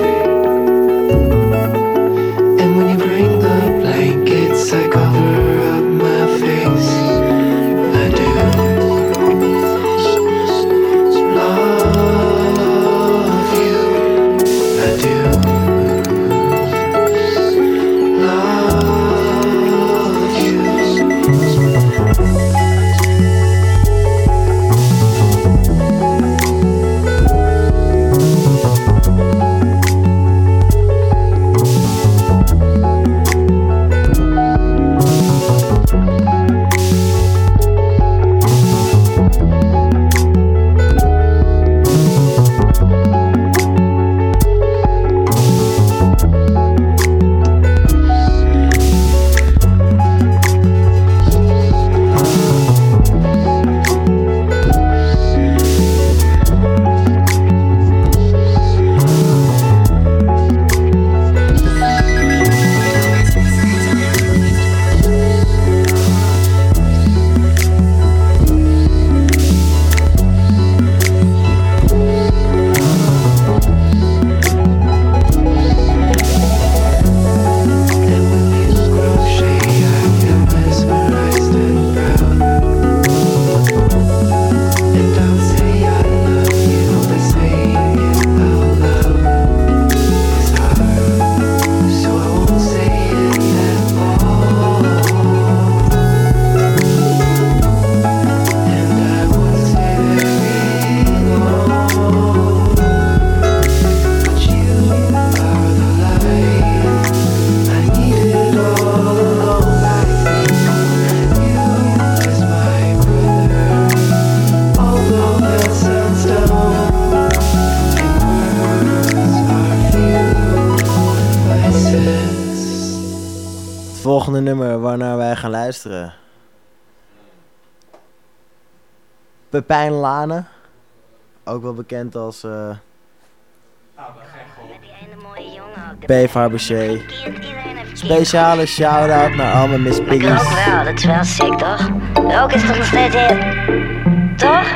Pepijn Lane. Ook wel bekend als eh P. Fabergé. Speciale shout-out naar alle Miss Ik Piggies. rook wel, dat is wel sick, toch? Roken is toch nog steeds hip? Toch?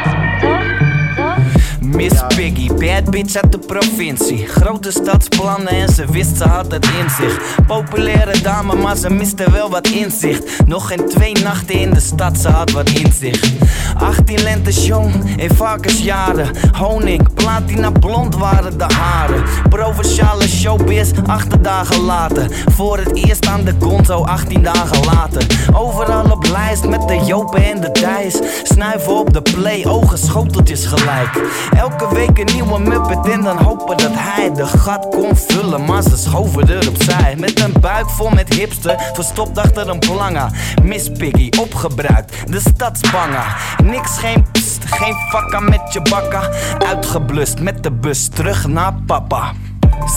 Miss Piggy, bad bitch uit de provincie. Grote stadsplannen en ze wist ze had het in zich. Populaire dame, maar ze miste wel wat inzicht. Nog geen twee nachten in de stad, ze had wat inzicht. 18 lentes jong, in varkensjaren. Honing, platina blond waren de haren. Provinciale showbiz, acht dagen later. Voor het eerst aan de konto, 18 dagen later. Overal op lijst met de Jopen en de Dijs. Snuiven op de play, ogen schoteltjes gelijk. Elke week een nieuwe muppet en dan hopen dat hij de gat kon vullen. Maar ze schoven er opzij. Met een buik vol met hipster, verstopt achter een planga. Miss Piggy, opgebruikt, de stadsbanga. Niks, geen pst, geen fakka met je bakka. Uitgeblust met de bus, terug naar papa.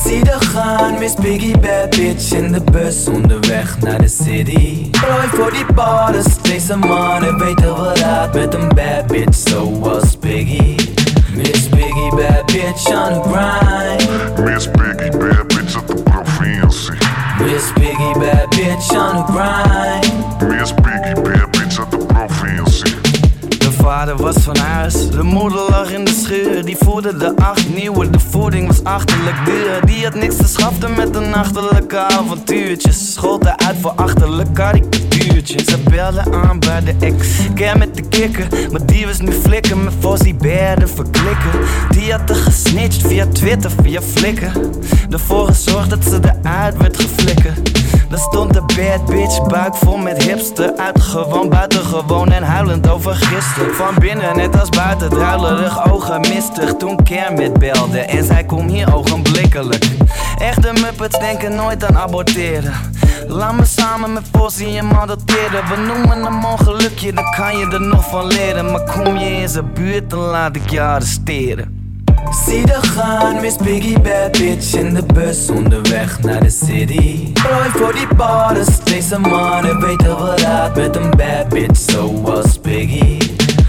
Zie de gaan, Miss Piggy, bad bitch in de bus onderweg naar de city. Prooi voor die bars, deze mannen weten wel raad met een bad bitch zoals Piggy. Piggy, bad bitch on the grind. Miss Piggy, bad bitch uit de provincie. Miss Piggy, bad bitch on the grind. Miss Piggy, bad bitch uit de provincie. De vader was van huis, de moeder lag in de schuur. Die voerde de acht nieuwe, de voeding was achterlijk duur. Die had niks te schaften met een nachtelijke avontuurtjes. Schold uit voor achterlijk Ze belde aan bij de ex, keer met de kikker. Maar die was nu flikken met Fossie Bear verklikken. Die had er gesnitcht via Twitter, via Flickr. Ervoor gezorgd dat ze eruit werd geflikkerd. Daar stond de bad bitch, buik vol met hipster. Uitgewoon, buitengewoon en huilend over gisteren. Van binnen net als buiten, druilerig, ogen mistig. Toen Kermit belde en zei kom hier ogenblikkelijk. Echte muppets denken nooit aan aborteren. Laat me samen met Fossie hem adopteren. We noemen hem ongelukje, dan kan je er nog van leren. Maar kom je in zijn buurt, dan laat ik je arresteren. Zie de gaan, Miss Piggy, bad bitch in de bus onderweg naar de city. Prooi voor die bars, deze mannen weten wel raad met een bad bitch zoals Piggy.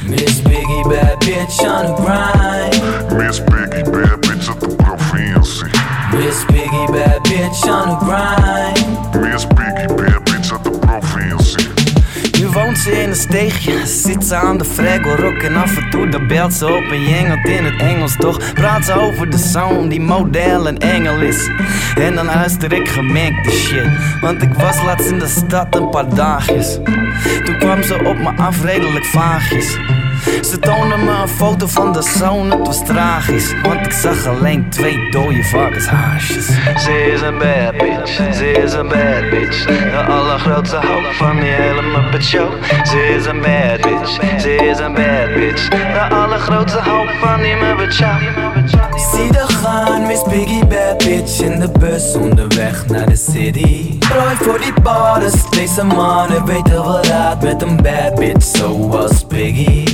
Miss Piggy, bad bitch on the grind. Miss Piggy, bad bitch uit de provincie. Miss Piggy, bad bitch on the grind. Miss Piggy, woont ze in een steegje, zit ze aan de Fraggle En af en toe dan belt ze op en jengelt in het Engels Toch praat ze over de zoon die model en engel is. En dan luister ik gemengde shit Want ik was laatst in de stad een paar dagjes. Toen kwam ze op me af redelijk vaagjes ze toonde me een foto van de zoon, het was tragisch. Want ik zag alleen twee dode varkenshaasjes. Ze is een bad bitch, ze is een bad bitch. De allergrootste hoop van die hele Muppet Show. Ze is een bad bitch, ze is een bad bitch. De allergrootste hoop van die Muppet Show Zie de gaan, Miss Piggy, bad bitch in de bus onderweg naar de city. Prooi voor die bars, deze mannen weten wel raad met een bad bitch zoals Piggy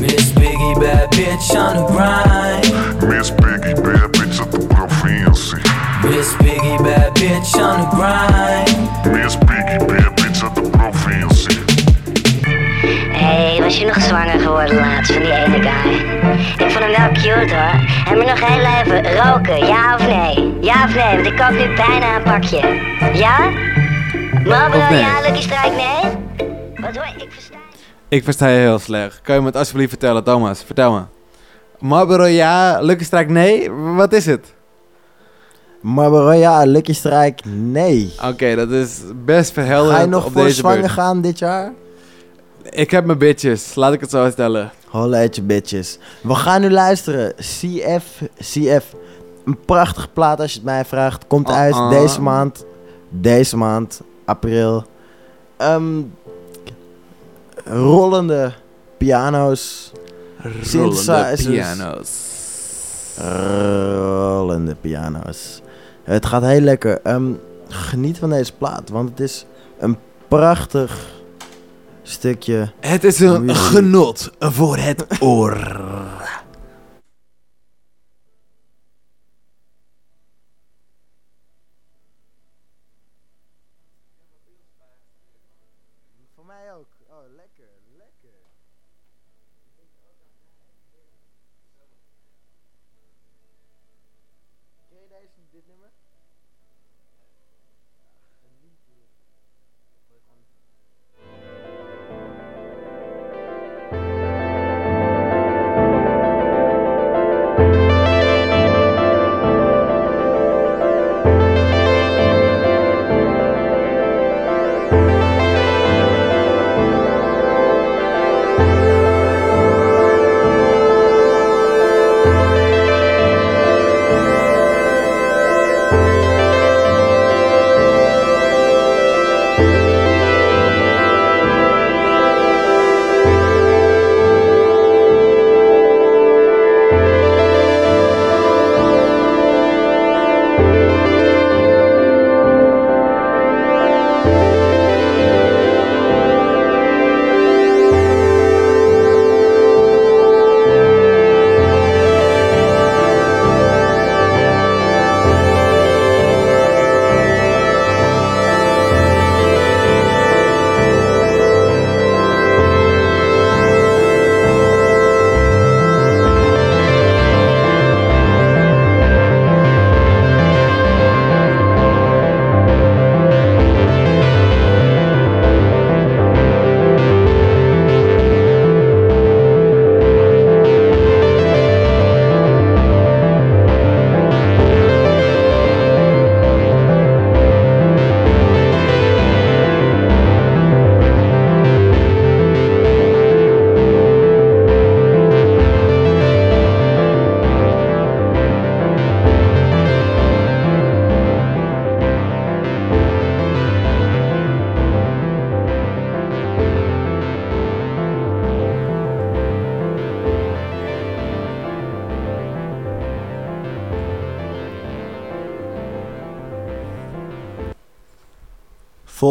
Miss Piggy, bad bitch on the grind. Miss Piggy, bad bitch uit de provincie. Miss Piggy, bad bitch on the grind. Miss Piggy, bad Hé, hey, was je nog zwanger geworden laatst van die ene guy? Ik vond hem wel cute hoor. En me nog heel even roken, ja of nee? Ja of nee, want ik koop nu bijna een pakje. Ja? Marlboro, nee? ja, Lucky Strike, nee? Wat hoor ik? versta- Ik versta je heel slecht. Kan je me het alsjeblieft vertellen, Thomas? Vertel me. Marlboro ja, Lucky Strike nee? Wat is het? Marlboro ja, Lucky Strike nee. Oké, dat is best verhelderend Ga je nog op voor deze zwanger beurt. gaan dit jaar? Ik heb mijn bitches, laat ik het zo stellen. Holla je bitches. We gaan nu luisteren. CF, CF. Een prachtige plaat als je het mij vraagt. Komt uit Uh-uh. deze maand. Deze maand, april. Ehm, rollende piano's. Rollende piano's. Rollende piano's. Het gaat heel lekker. Ehm, geniet van deze plaat, want het is een prachtig stukje. Het is een muziek. genot voor het oor.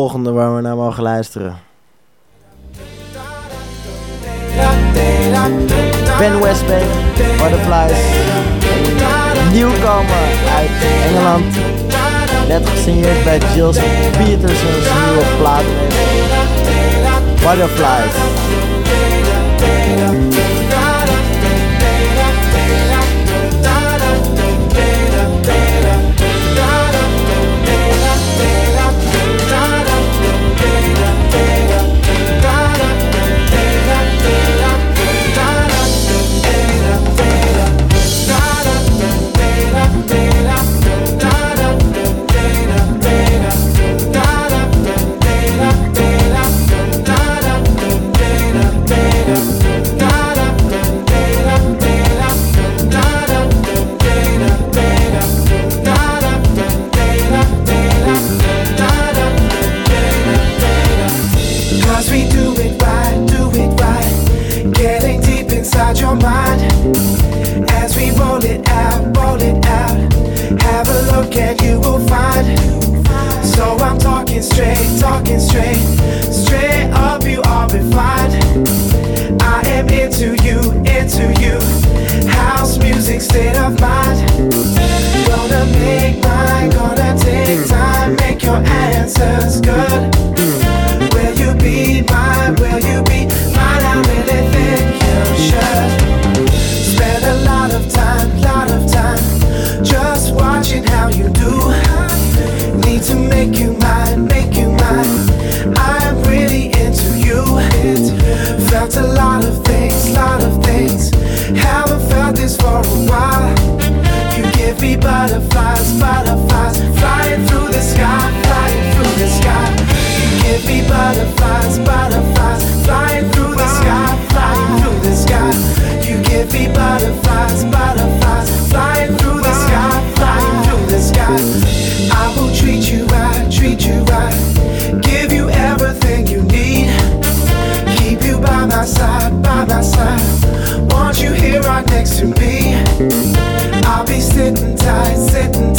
Volgende waar we naar mogen luisteren. Ben Westbay, Butterflies. Nieuwkomer uit Engeland. Net gesigneerd bij Jules Peterson's nieuwe plaat. Butterflies. Talking straight, talking straight. Straight up, you are refined. I am into you, into you. House music, state of mind. Gonna make mine, gonna take time, make your answers good. Will you be mine? Will you be mine? I really think you should. Spend a lot of time, lot of time, just watching how you do. To make you mine, make you mine. I'm really into you. Felt a lot of things, lot of things. Haven't felt this for a while. You give me butterflies, butterflies, flying through the sky, flying through the sky. You give me butterflies, butterflies, flying through the sky, flying through the sky. You give me butterflies, butterflies, flying through the sky, flying through the sky. Treat you right, treat you right, give you everything you need. Keep you by my side, by my side. Want you here right next to me. I'll be sitting tight, sitting tight.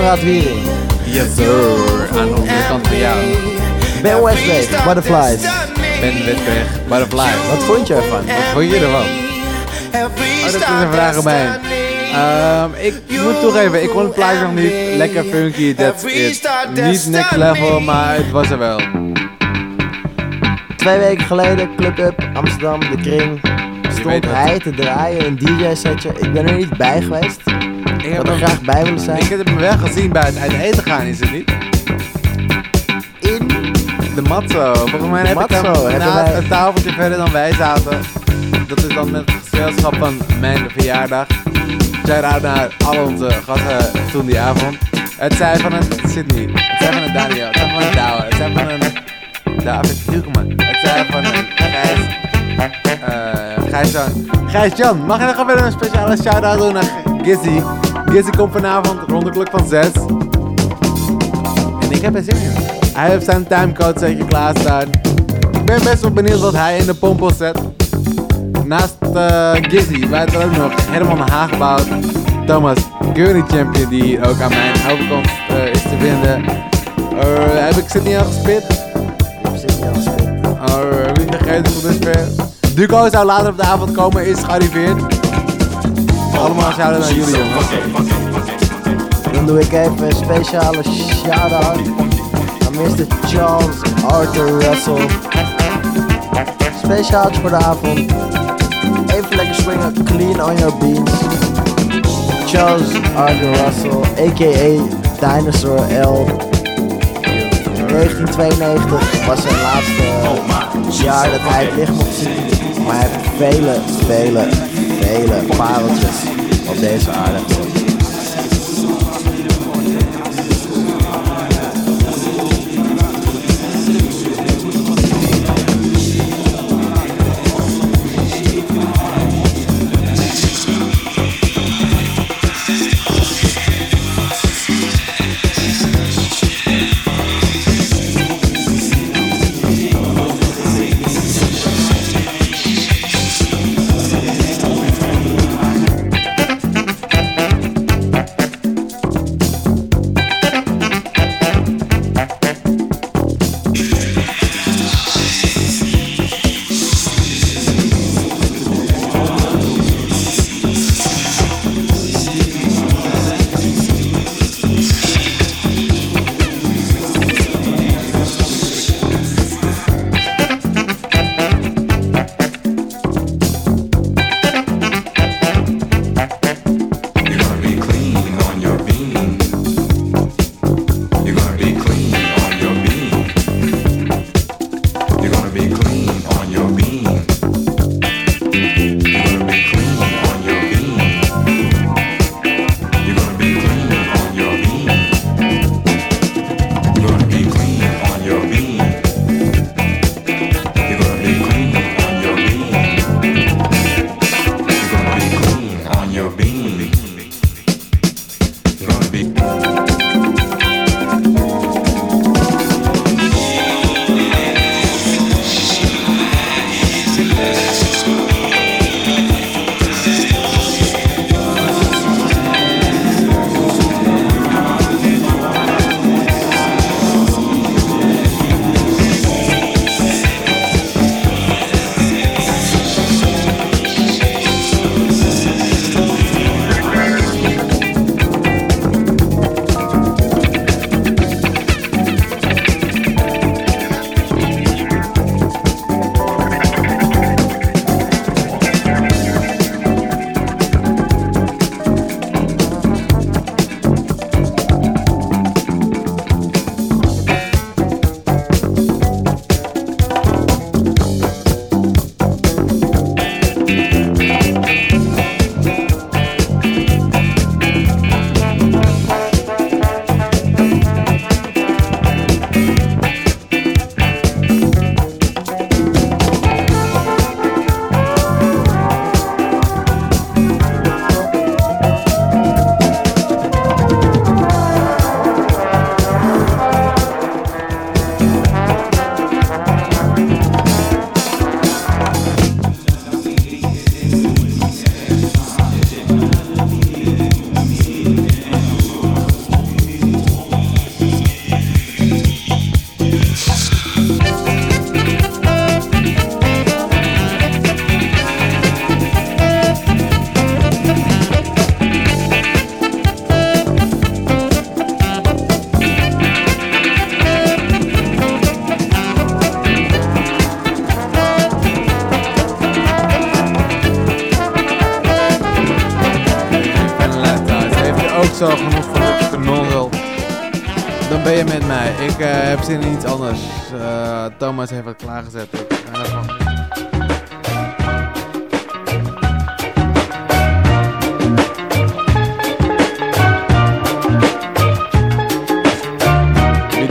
Konrad Wiering. Yes sir, aan de andere kant van jou. Ben Westbay, Butterflies. Ben Westweg, Butterfly. Wat vond je ervan? Wat vond je ervan? Oh, dat is een vraag aan mij. Ehm, ik moet toegeven, ik vond het plaatje nog niet lekker funky, that's it. Niet next level, maar het was er wel. Twee weken geleden, Club Up, Amsterdam, De Kring. Stond hij te draaien, een DJ-setje. Ik ben er niet bij geweest. Ik er graag bij willen zijn. Ik heb hem wel gezien bij het uit eten gaan, is het niet? In? De Matzo. Volgens mij De heb ik Matzo, hem hebben naast wij- een tafeltje verder dan wij zaten. Dat is dan met het gezelschap van mijn verjaardag. Shout out naar al onze gasten toen die avond. Het zei van een Sydney. Het zei van een Daniel. Het zei van een Douwe. Het zei van een David. Het zei van een Gijs. eh Gijs-Jan. Gijs-Jan, mag je nog even een speciale shout-out doen naar Gizzy? Gizzy komt vanavond rond de klok van 6. En ik heb er zin in. Hij heeft zijn timecode zeker klaarstaan. Ik ben best wel benieuwd wat hij in de pompel zet. Naast eh Gizzy, wij hebben ook nog Herman Haagbouw, Thomas Gurney Champion, die hier ook aan mijn overkomst eh, is te vinden. Eh, heb ik Sydney al gespit? Sydney al gespit. Oh, heb ik vergeten tot dusver. Duco zou later op de avond komen, is gearriveerd. Allemaal shout-out jongens. Dan doe ik even een speciale shout-out aan Mr. Charles Arthur Russell. Speciaal voor de avond. Even lekker swingen, clean on your beans. Charles Arthur Russell, a.k.a. Dinosaur L. 1992 was zijn laatste jaar dat hij het licht mocht zien. Maar hij heeft vele, vele, vele pareltjes there's silence.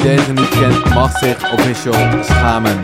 Deze niet kent, mag zich official schamen.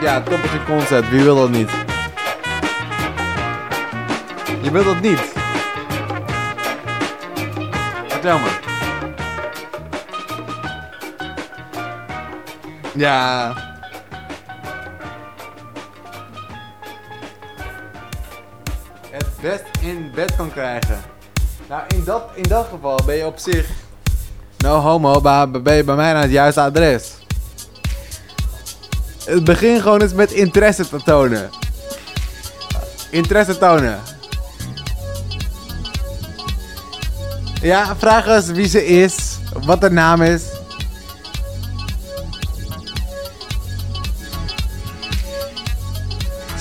Ja, top is een concept. Wie wil dat niet? Je wilt dat niet. Vertel me. Ja. Het best in bed kan krijgen. Nou, in dat, in dat geval ben je op zich. No homo, ben je bij mij aan het juiste adres. Het begin gewoon eens met interesse te tonen. Interesse tonen. Ja, vraag eens wie ze is, wat haar naam is.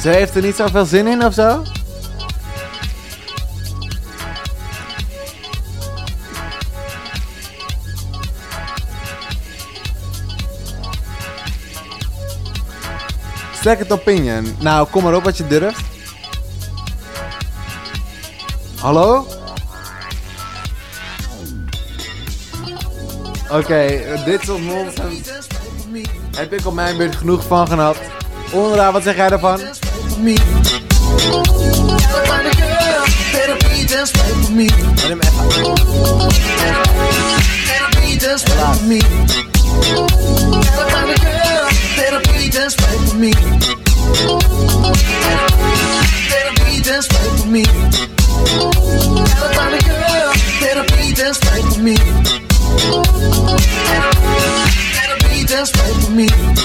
Ze heeft er niet zoveel zin in of zo? Second opinion. Nou, kom maar op wat je durft. Hallo? Oké, dit soort nonsens heb ik op mijn beurt genoeg van gehad. Onderaan, wat zeg jij daarvan? me. That'll be just right for me. Gotta find a girl that'll be just right for me. That'll be just right for me.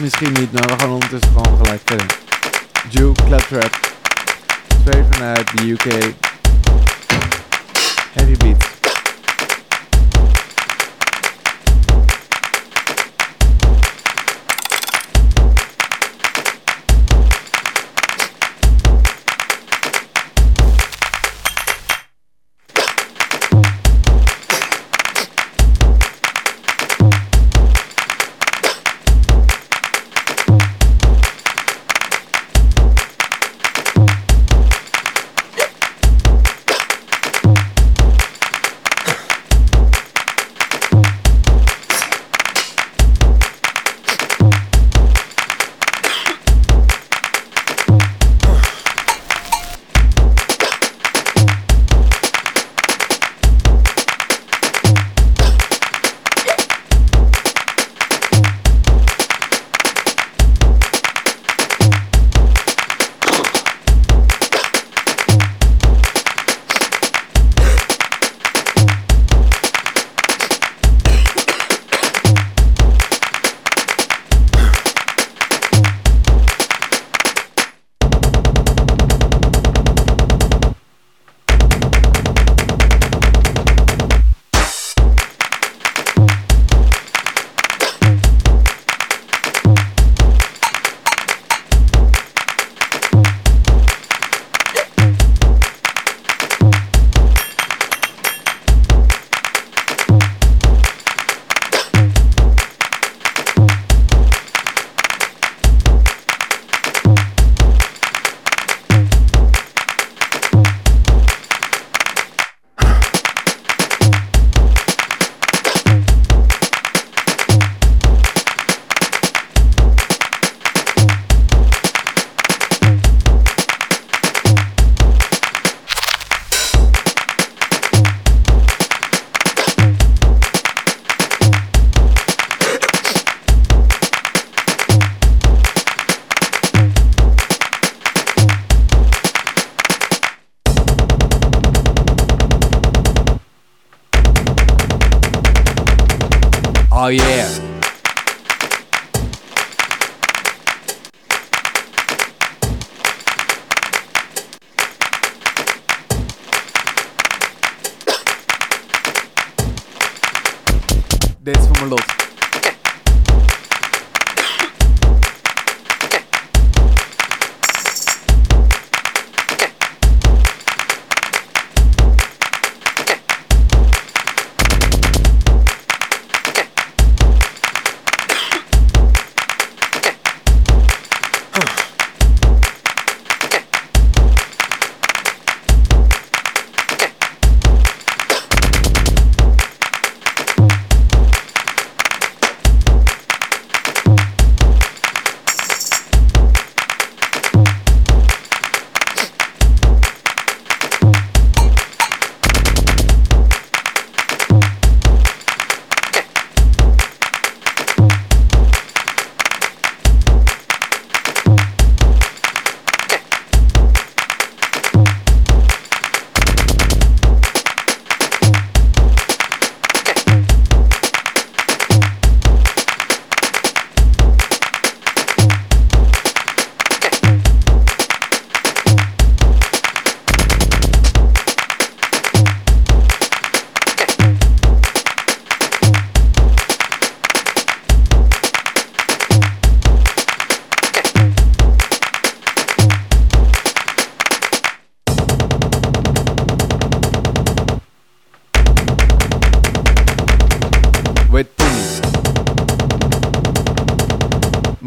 Misschien niet, maar we gaan ondertussen gewoon gelijk verder. Duke Claptrap. Twee vanuit de UK. Heavy beat.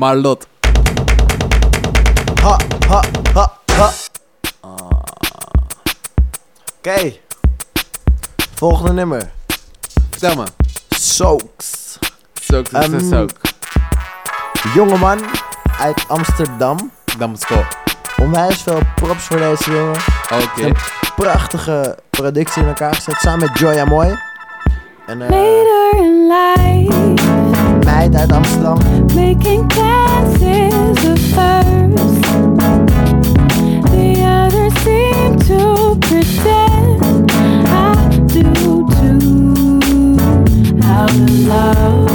Marlot. Ha, ha, ha, ha. Oké. Volgende nummer. Vertel me. Soaks. Soaks is een soak. Jongeman uit Amsterdam. Damsko. Onwijs veel props voor deze jongen. Oké. Een prachtige productie in elkaar gezet. Samen met Joya Moy. En eh Later in life, meid uit Amsterdam. making plans is the first. The others seem to pretend I do too. Out of love.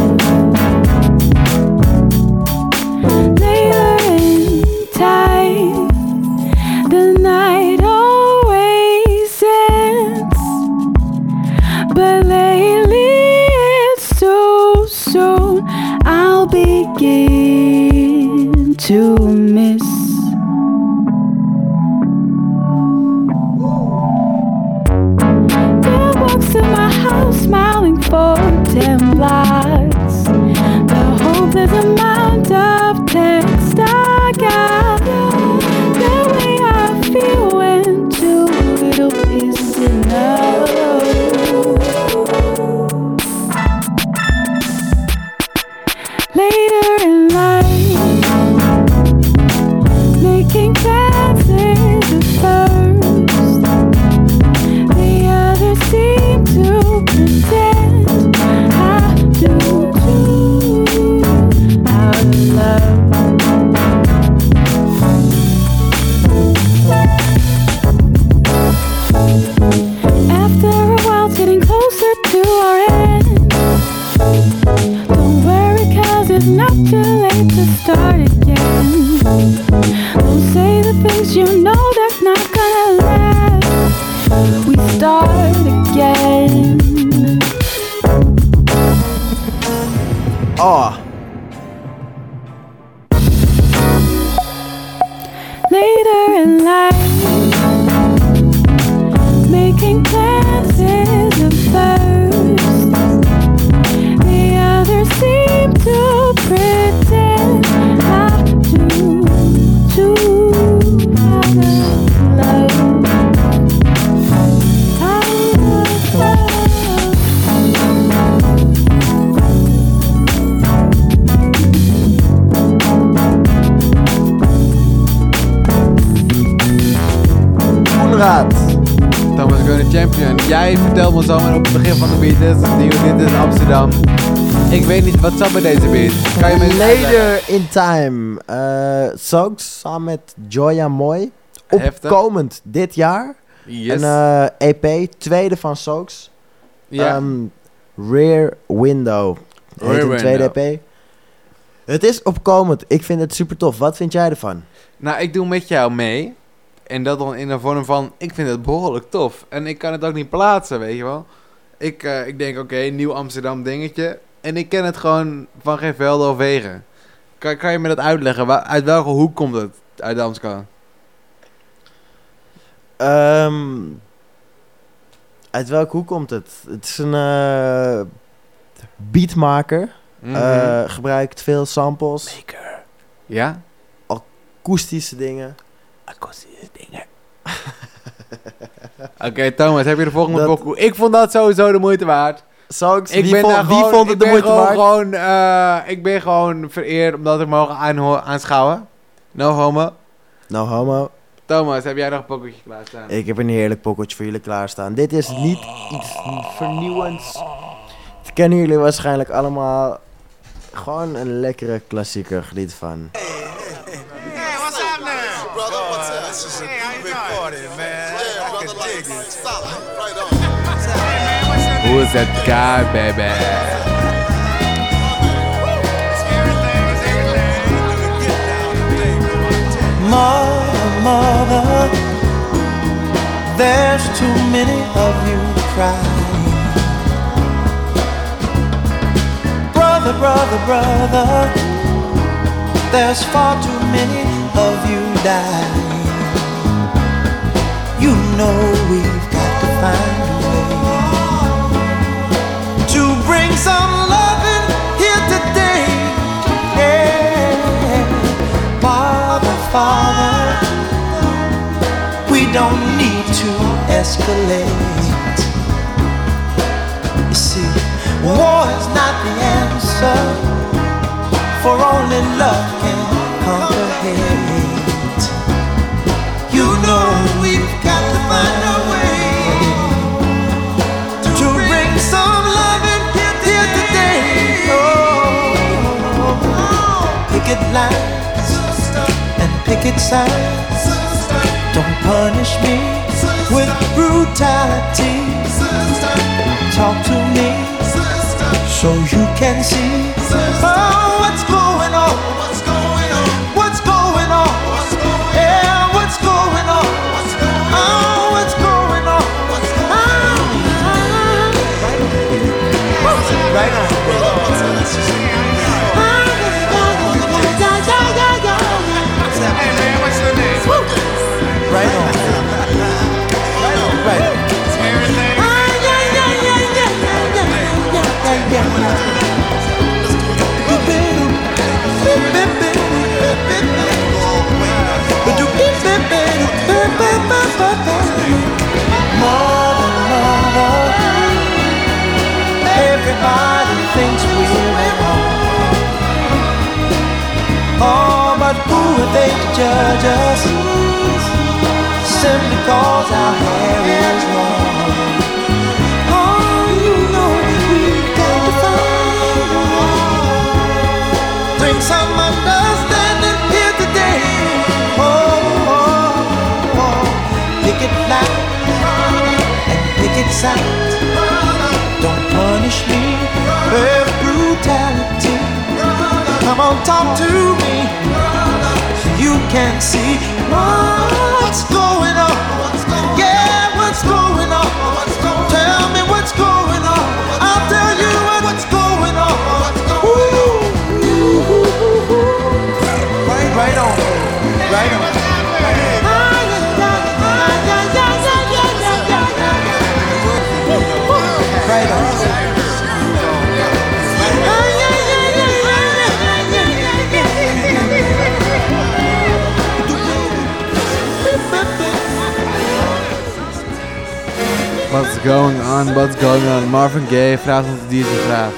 Time. Soaks samen met Joya Moy. Heftig. Opkomend dit jaar. Yes. Een eh, EP, tweede van Soaks. Ja. Ehm, Rear Window. Heet Rear een tweede. EP. Het is opkomend. Ik vind het super tof. Wat vind jij ervan? Nou, ik doe met jou mee. En dat dan in de vorm van, ik vind het behoorlijk tof. En ik kan het ook niet plaatsen, weet je wel. Ik, eh, ik denk, oké, nieuw Amsterdam dingetje. En ik ken het gewoon van geen velden of wegen. Kan, kan je me dat uitleggen? Waar, uit welke hoek komt het uit Amsterdam? Ehm, uit welke hoek komt het? Het is een eh, beatmaker. Mhm. Eh, gebruikt veel samples. Ja? Akoestische dingen. Akoestische dingen. Oké, Thomas, heb je de volgende Dat- pokoe? Ik vond dat sowieso de moeite waard. Soaks, Ik wie, ben vond, daar wie gewoon- vond het de moeite gewoon, waard? Gewoon, eh, ik ben gewoon vereerd omdat ik mogen aanschouwen. No homo. No homo. Thomas, heb jij nog een pokoetje klaarstaan? Ik heb een heerlijk pocketje voor jullie klaarstaan. Dit is niet iets vernieuwends. Dat kennen jullie waarschijnlijk allemaal. Gewoon een lekkere klassieker, geniet van. Who is that guy, baby? Mother, mother, there's too many of you crying. Brother, brother, brother, there's far too many of you dying. You know we've got to find escalate. You see, war is not the answer, for only love can conquer hate. You know picket lines and picket signs. Don't punish me with brutality. Talk to me so you can see oh, what's going on. What's going on? What's going on? Yeah, what's going on? Oh, what's going on? Right on. Ah, judge us simply cause our hair is long. Oh, you know we've got to find. Bring some understanding here today. Oh, oh, oh. pick it and pick it. Don't punish me with brutality. Come on, talk to me. You can see what's going on. Yeah, what's going on? What's going on, what's going on? Marvin Gaye vraagt ons deze vraag.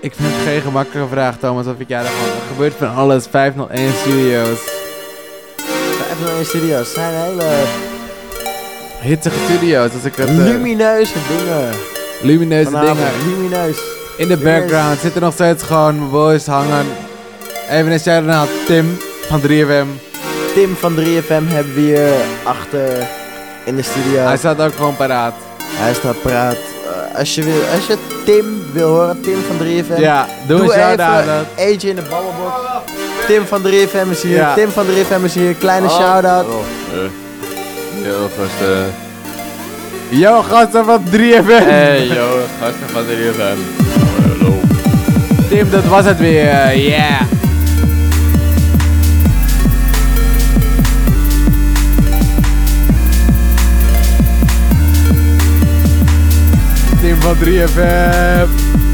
Ik vind het geen gemakkelijke vraag, Thomas. Wat vind jij daarvan? Er gebeurt van alles. 501 Studios. 501 Studios zijn hele Hitsige studio's. Als ik het... eh, lumineuze dingen. lumineuze Vanavond, dingen. Lumineus. In de background zitten nog steeds gewoon mijn boys hangen. Even een shout-out Tim van 3FM. Tim van 3FM hebben we hier achter in de studio. Hij staat ook gewoon paraat. Hij staat paraat. Eh, als, je wil, als je Tim wil horen, Tim van 3FM. Ja, doe een shout-out. eentje in de babbelbox. Tim van 3FM is hier. Ja. Tim van 3FM is hier. Kleine Oh. shout-out. Yo, gasten. Yo, gasten van 3FM. Hey, yo, gasten van 3FM. Hallo. Tim, dat was het weer. Yeah. Valderia Web.